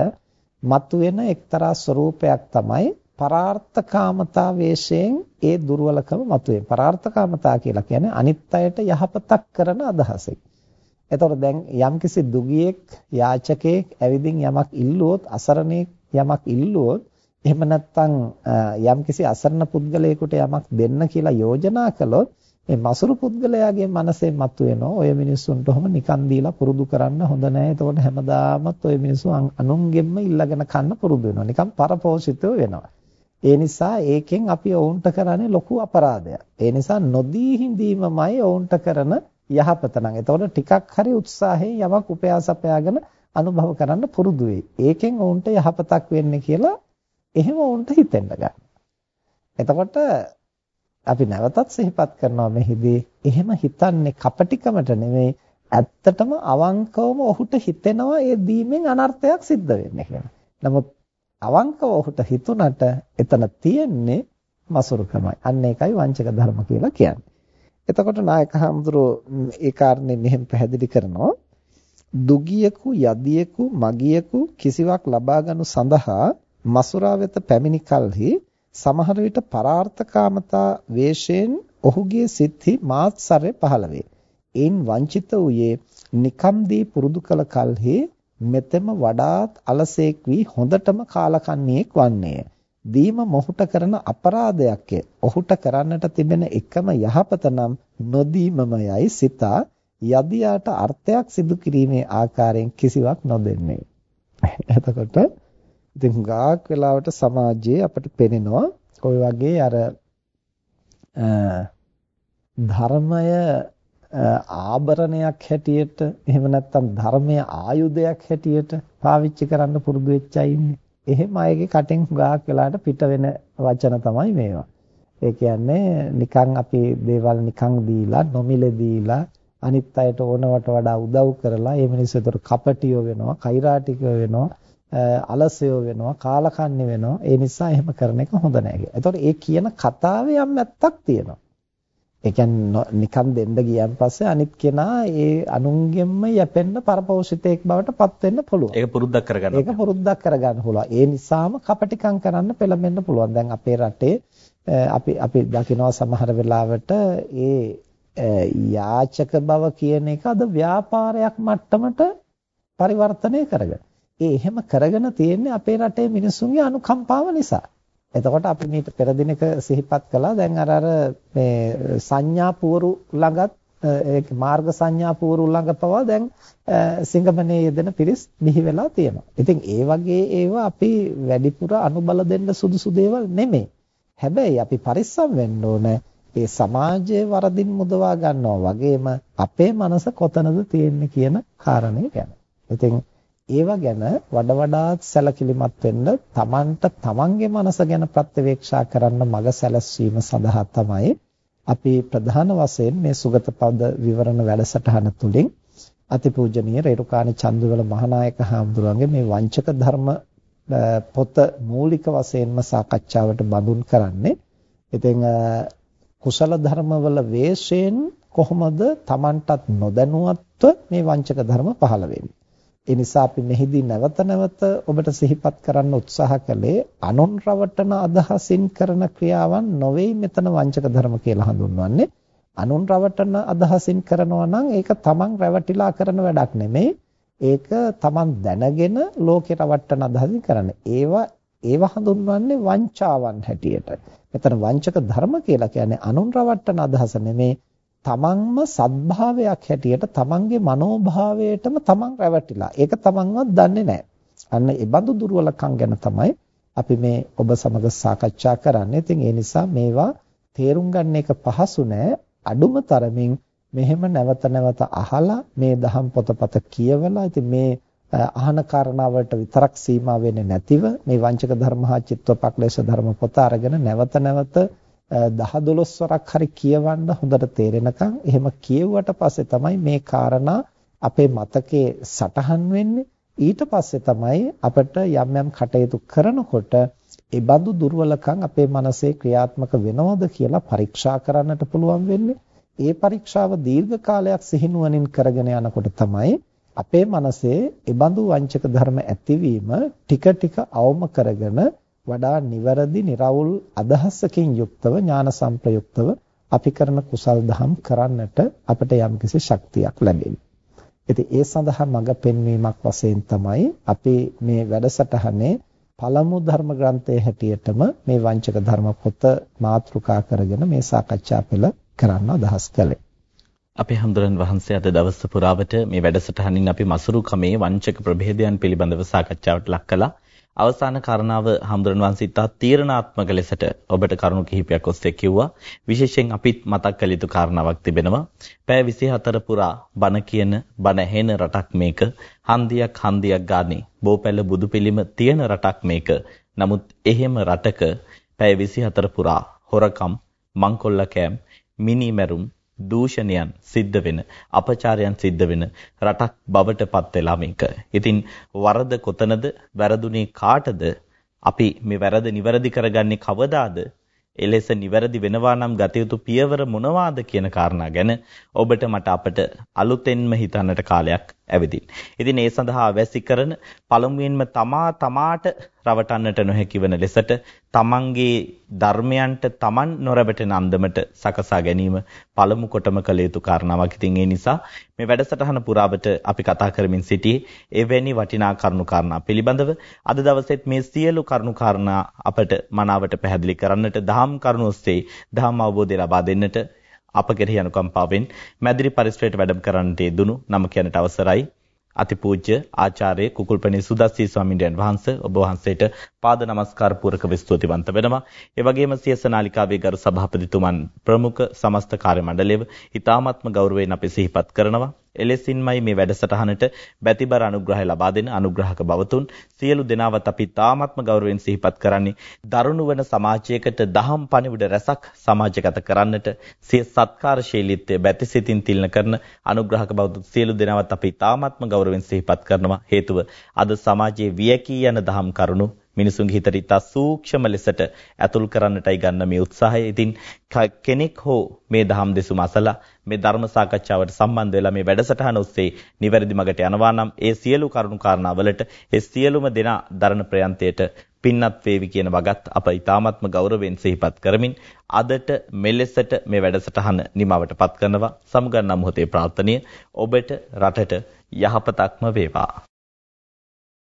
මතුවෙන එක්තරා ස්වરૂපයක් තමයි පරාර්ථකාමතා වේශයෙන් ඒ දුර්වලකම මතුවේ. පරාර්ථකාමතා කියලා කියන්නේ අනිත් අයට යහපතක් කරන අදහසයි. එතකොට දැන් යම්කිසි දුගියෙක් යාචකයෙක් ඇවිදින් යමක් ඉල්ලුවොත් අසරණෙක් යමක් ඉල්ලුවොත් එහෙම නැත්නම් යම්කිසි අසරණ පුද්ගලයෙකුට යමක් දෙන්න කියලා යෝජනා කළොත් මේ මසුරු පුද්ගලයාගේ මනසේ මතුවෙනවා ඔය මිනිස්සුන්ට ඔහම නිකන් දීලා පුරුදු කරන්න හොඳ නැහැ. එතකොට හැමදාමත් ඔය මිනිස්සු අනුන්ගෙන්ම ඉල්ලගෙන කන්න පුරුදු වෙනවා. නිකන් පරපෝෂිතව වෙනවා. ඒ නිසා ඒකෙන් අපි ඔවුන්ට කරන්නේ ලොකු අපරාධයක්. ඒ නිසා නොදී හිඳීමමයි ඔවුන්ට කරන යහපත නම්. එතකොට ටිකක් හරි උත්සාහයෙන් යමක් උපයාසපයාගෙන අනුභව කරන්න පුරුදු වෙයි. ඒකෙන් ඔවුන්ට යහපතක් වෙන්නේ කියලා එහෙම ඔවුන්ට හිතෙන්න ගන්න. එතකොට අපි නැවතත් සිහිපත් කරනවා මෙහිදී එහෙම හිතන්නේ කපටිකමට නෙමෙයි ඇත්තටම අවංකවම ඔහුට හිතෙනවා ඒ දීමෙන් අනර්ථයක් සිද්ධ වෙන්නේ කියලා. නමුත් අවංකව ඔහුට හිතුණට එතන තියෙන්නේ මසුරුකමයි. අන්න ඒකයි වංචක ධර්ම කියලා කියන්නේ. එතකොට නායක හඳුරෝ ඒ කාරණේ මෙහෙම පැහැදිලි කරනවා. දුගියෙකු යදියෙකු මගියෙකු කිසිවක් ලබා ගනු සඳහා මසුරා වෙත පැමිණි කලෙහි සමහර විට පරාර්ථකාමතා වේශයෙන් ඔහුගේ සිත්හි මාත්සරය පහළ වේ. එයින් වංචිත වූයේ නිකම් දී පුරුදු කළ කලෙහි මෙතෙම වඩාත් අලසේක් වී හොඳටම කාලකන්ණියෙක් වන්නේය. දීම මොහුට කරන අපරාධයක්ය. ඔහුට කරන්නට තිබෙන එකම යහපත නම් නොදීමමයයි සිතා යදියාට අර්ථයක් සිදු කිරීමේ ආකාරයෙන් කිසිවක් නොදෙන්නේ. එතකොට ඉතින් ගාක් වෙලාවට සමාජයේ අපිට පෙනෙනවා ওই වගේ අර ධර්මය ආභරණයක් හැටියට එහෙම නැත්නම් ධර්මයේ ආයුධයක් හැටියට පාවිච්චි කරන්න පුරුදු වෙච්ච අය ඉන්නේ. එහෙම අයගේ කටෙන් හුඟක් වෙලාට පිට වෙන වචන තමයි මේවා. ඒ කියන්නේ නිකන් අපි දේවල් නිකන් දීලා නොමිලේ දීලා අනිත් අයට ඕනවට වඩා උදව් කරලා ඒ මිනිස්සු ඒතර කපටියෝ වෙනවා, කෛරාටිකයෝ වෙනවා, අලසයෝ වෙනවා, කාලකන්ණි වෙනවා. ඒ නිසා එහෙම කරන එක හොඳ නැහැ. ඒතකොට ඒ කියන කතාවේ යම් ඇත්තක් තියෙනවා. ඒ කියන්නේ නිකන් දෙන්න ගියන් පස්සේ අනිත් කෙනා ඒ අනුන්ගෙන්ම යැපෙන්න පරපෞෂිතයෙක් බවට පත් වෙන්න පුළුවන්. ඒක පුරුද්දක් කරගන්න. ඒක පුරුද්දක් කරගන්න පුළුවන්. ඒ නිසාම කපටිකම් කරන්න පෙළඹෙන්න පුළුවන්. දැන් අපේ රටේ අපි අපි දකිනවා සමහර වෙලාවට ඒ යාචක බව කියන එක අද ව්‍යාපාරයක් මට්ටමට පරිවර්තනය කරගෙන. ඒ එහෙම කරගෙන තියෙන්නේ අපේ රටේ මිනිස්සුන්ගේ අනුකම්පාව නිසා. එතකොට අපි මේක පෙර දිනක සිහිපත් කළා දැන් අර අර මේ සංඥා පුවරු ළඟත් ඒ මාර්ග සංඥා පුවරු ළඟ පවා දැන් සිංගමනේ යෙදෙන පිරිස් බිහි වෙලා තියෙනවා. ඉතින් ඒ වගේ ඒවා අපි වැඩිපුර අනුබල දෙන්න සුදුසු දේවල් නෙමෙයි. හැබැයි අපි පරිස්සම් වෙන්න ඕන ඒ සමාජයේ වරදින් මුදවා ගන්නවා වගේම අපේ මනස කොතනද තියෙන්නේ කියන කාරණේ ගැන. ඉතින් ඒවා ගැන වඩ වඩාත් සැලකිලිමත් වෙන්න තමන්ට තමන්ගේ මනස ගැන ප්‍රත්‍යවේක්ෂා කරන්න මඟ සැලැස්වීම සඳහා තමයි අපි ප්‍රධාන වශයෙන් මේ සුගත පද විවරණ වැඩසටහන තුලින් අතිපූජනීය රේරුකාණේ චන්දවල මහානායක හාමුදුරුවන්ගේ මේ වංචක ධර්ම පොත මූලික වශයෙන්ම සාකච්ඡාවට බඳුන් කරන්නේ. ඉතින් කුසල ධර්මවල වේශයෙන් කොහොමද Tamanටත් නොදැනුවත්ව මේ වංචක ධර්ම පහළ වෙන්නේ? ඒ නිසා අපි මෙහිදී නැවත නැවත ඔබට සිහිපත් කරන්න උත්සාහ කළේ අනුන් රවටන අදහසින් කරන ක්‍රියාවන් නොවේ මෙතන වංචක ධර්ම කියලා හඳුන්වන්නේ. අනුන් රවටන අදහසින් කරනවා නම් ඒක තමන් රැවටිලා කරන වැඩක් නෙමෙයි. ඒක තමන් දැනගෙන ලෝකේ රවට්ටන අදහසින් කරන්නේ. ඒවා ඒව හඳුන්වන්නේ වංචාවන් හැටියට. මෙතන වංචක ධර්ම කියලා කියන්නේ අනුන් රවට්ටන අදහස නෙමෙයි තමන්ම සද්භාවයක් හැටියට තමන්ගේ මනෝභාවයටම තමන් රැවටිලා. ඒක තමන්වත් දන්නේ නැහැ. අන්න ඒ බඳු දුර්වලකම් ගැන තමයි අපි මේ ඔබ සමග සාකච්ඡා කරන්නේ. ඉතින් ඒ නිසා මේවා තේරුම් ගන්න එක පහසු නෑ. අඩුම තරමින් මෙහෙම නැවත නැවත අහලා මේ දහම් පොතපත කියවලා ඉතින් මේ අහන කාරණාවලට විතරක් සීමා වෙන්නේ නැතිව මේ වංචක ධර්ම හා චිත්තපක්ලේශ ධර්ම පොත අරගෙන නැවත නැවත 10 12 වරක් හරි කියවන්න හොඳට තේරෙනකන් එහෙම කියවුවට පස්සේ තමයි මේ කාරණා අපේ මතකයේ සටහන් වෙන්නේ. ඊට පස්සේ තමයි අපිට යම් යම් කටයුතු කරනකොට ඒ බඳු දුර්වලකම් අපේ මනසේ ක්‍රියාත්මක වෙනවද කියලා පරීක්ෂා කරන්නට පුළුවන් වෙන්නේ. ඒ පරීක්ෂාව දීර්ඝ කාලයක් සිහිනුවණින් කරගෙන යනකොට තමයි අපේ මනසේ ඒ බඳු වංචක ධර්ම ඇතිවීම ටික ටික අවම කරගෙන වඩා නිවැරදි, निराවුල් අදහසකින් යුක්තව ඥාන සංප්‍රයුක්තව අපි කරන කුසල් දහම් කරන්නට අපිට යම්කිසි ශක්තියක් ලැබෙන්නේ. ඉතින් ඒ සඳහා මඟ පෙන්වීමක් වශයෙන් තමයි අපි මේ වැඩසටහනේ පළමු ධර්ම ග්‍රන්ථයේ හැටියටම මේ වංචක ධර්ම පොත මාතෘකා කරගෙන මේ සාකච්ඡා පෙළ කරන්න අදහස් කළේ. අපේ හඳුරන් වහන්සේ අද දවස් පුරාවට මේ වැඩසටහනින් අපි මසුරු කමේ වංචක ප්‍රභේදයන් පිළිබඳව සාකච්ඡාවට ලක් කළා. අවසාන කාරණාව හම්දුරන් වහන්සේ ඉතා තීරණාත්මක ලෙසට ඔබට කරුණු කිහිපයක් ඔස්සේ කිව්වා. විශේෂයෙන් අපිත් මතක් කළ යුතු කාරණාවක් තිබෙනවා. පෑ 24 පුරා බණ කියන බණ ඇහෙන රටක් මේක. හන්දියක් හන්දියක් ගානේ බෝපැල බුදු පිළිම තියෙන රටක් මේක. නමුත් එහෙම රටක පෑ 24 පුරා හොරකම්, මංකොල්ල කෑම්, මිනි මැරුම්, දූෂණයන් සිද්ධ වෙන අපචාරයන් සිද්ධ වෙන රටක් බවට පත් වෙලා මේක. ඉතින් වරද කොතනද වැරදුනේ කාටද අපි මේ වැරද නිවැරදි කරගන්නේ කවදාද එලෙස නිවැරදි වෙනවා නම් ගත යුතු පියවර මොනවාද කියන කාරණා ගැන ඔබට මට අපට අලුතෙන්ම හිතන්නට කාලයක් ඇවිදින්. ඉතින් ඒ සඳහා අවැසි කරන පළමුවෙන්ම තමා තමාට රවටන්නට නොහැකි වන ලෙසට තමන්ගේ ධර්මයන්ට තමන් නොරැවටෙන අන්දමට සකසා ගැනීම පළමු කොටම කළ යුතු කාරණාවක්. ඉතින් ඒ නිසා මේ වැඩසටහන පුරාවට අපි කතා කරමින් සිටියේ එවැනි වටිනා කරුණු කාරණා පිළිබඳව අද දවසේත් මේ සියලු කරුණු කාරණා අපට මනාවට පැහැදිලි කරන්නට දහම් කරුණු ඔස්සේ දහම් අවබෝධය ලබා දෙන්නට අප කෙරෙහි අනුකම්පාවෙන් මැදිරි පරිසරයට වැඩම කරන්නට යෙදුණු නම කියනට අවසරයි අතිපූජ්‍ය ආචාර්ය කුකුල්පනේ සුදස්සී ස්වාමීන් වහන්සේ ඔබ වහන්සේට පාද නමස්කාර පූරක ස්තුතිවන්ත වෙනවා. ඒ වගේම සියස නාලිකාවේ ගරු සභාපතිතුමන් ප්‍රමුඛ සමස්ත කාර්ය මණ්ඩලයව ඉතාමත්ම ගෞරවයෙන් අපි සිහිපත් කරනවා. එලෙසින්මයි මේ වැඩසටහනට බැතිබර අනුග්‍රහය ලබා දෙන අනුග්‍රහක බවතුන්. සියලු දෙනාවත් අපි තාමත්ම ගෞරවයෙන් සිහිපත් කරන්නේ දරුණු වන සමාජයකට දහම් පණිවිඩ රැසක් සමාජගත කරන්නට සිය සත්කාර ශීලීත්වය බැතිසිතින් තිලන කරන අනුග්‍රහක බවතුන්. සියලු දෙනාවත් අපි තාමත්ම ගෞරවයෙන් සිහිපත් කරනවා. හේතුව අද සමාජයේ වියකී යන දහම් කරුණු මිනිසුන්ගේ හිතට ඉතා සූක්ෂම ලෙසට ඇතුල් කරන්නටයි ගන්න මේ උත්සාහය. ඉතින් කෙනෙක් හෝ මේ දහම් දෙසුම අසලා මේ ධර්ම සාකච්ඡාවට සම්බන්ධ වෙලා මේ වැඩසටහන ඔස්සේ නිවැරදි මගට යනවා නම් ඒ සියලු කරුණු කාරණාවලට ඒ සියලුම දෙනා දරණ ප්‍රයන්තයට පින්නත් වේවි කියන වගත් අප ඊ타මත්ම ගෞරවයෙන් සිහිපත් කරමින් අදට මෙලෙසට මේ වැඩසටහන නිමවටපත් කරනවා. සමුගන්නා මොහොතේ ප්‍රාර්ථනීය. ඔබට රටට යහපතක්ම වේවා.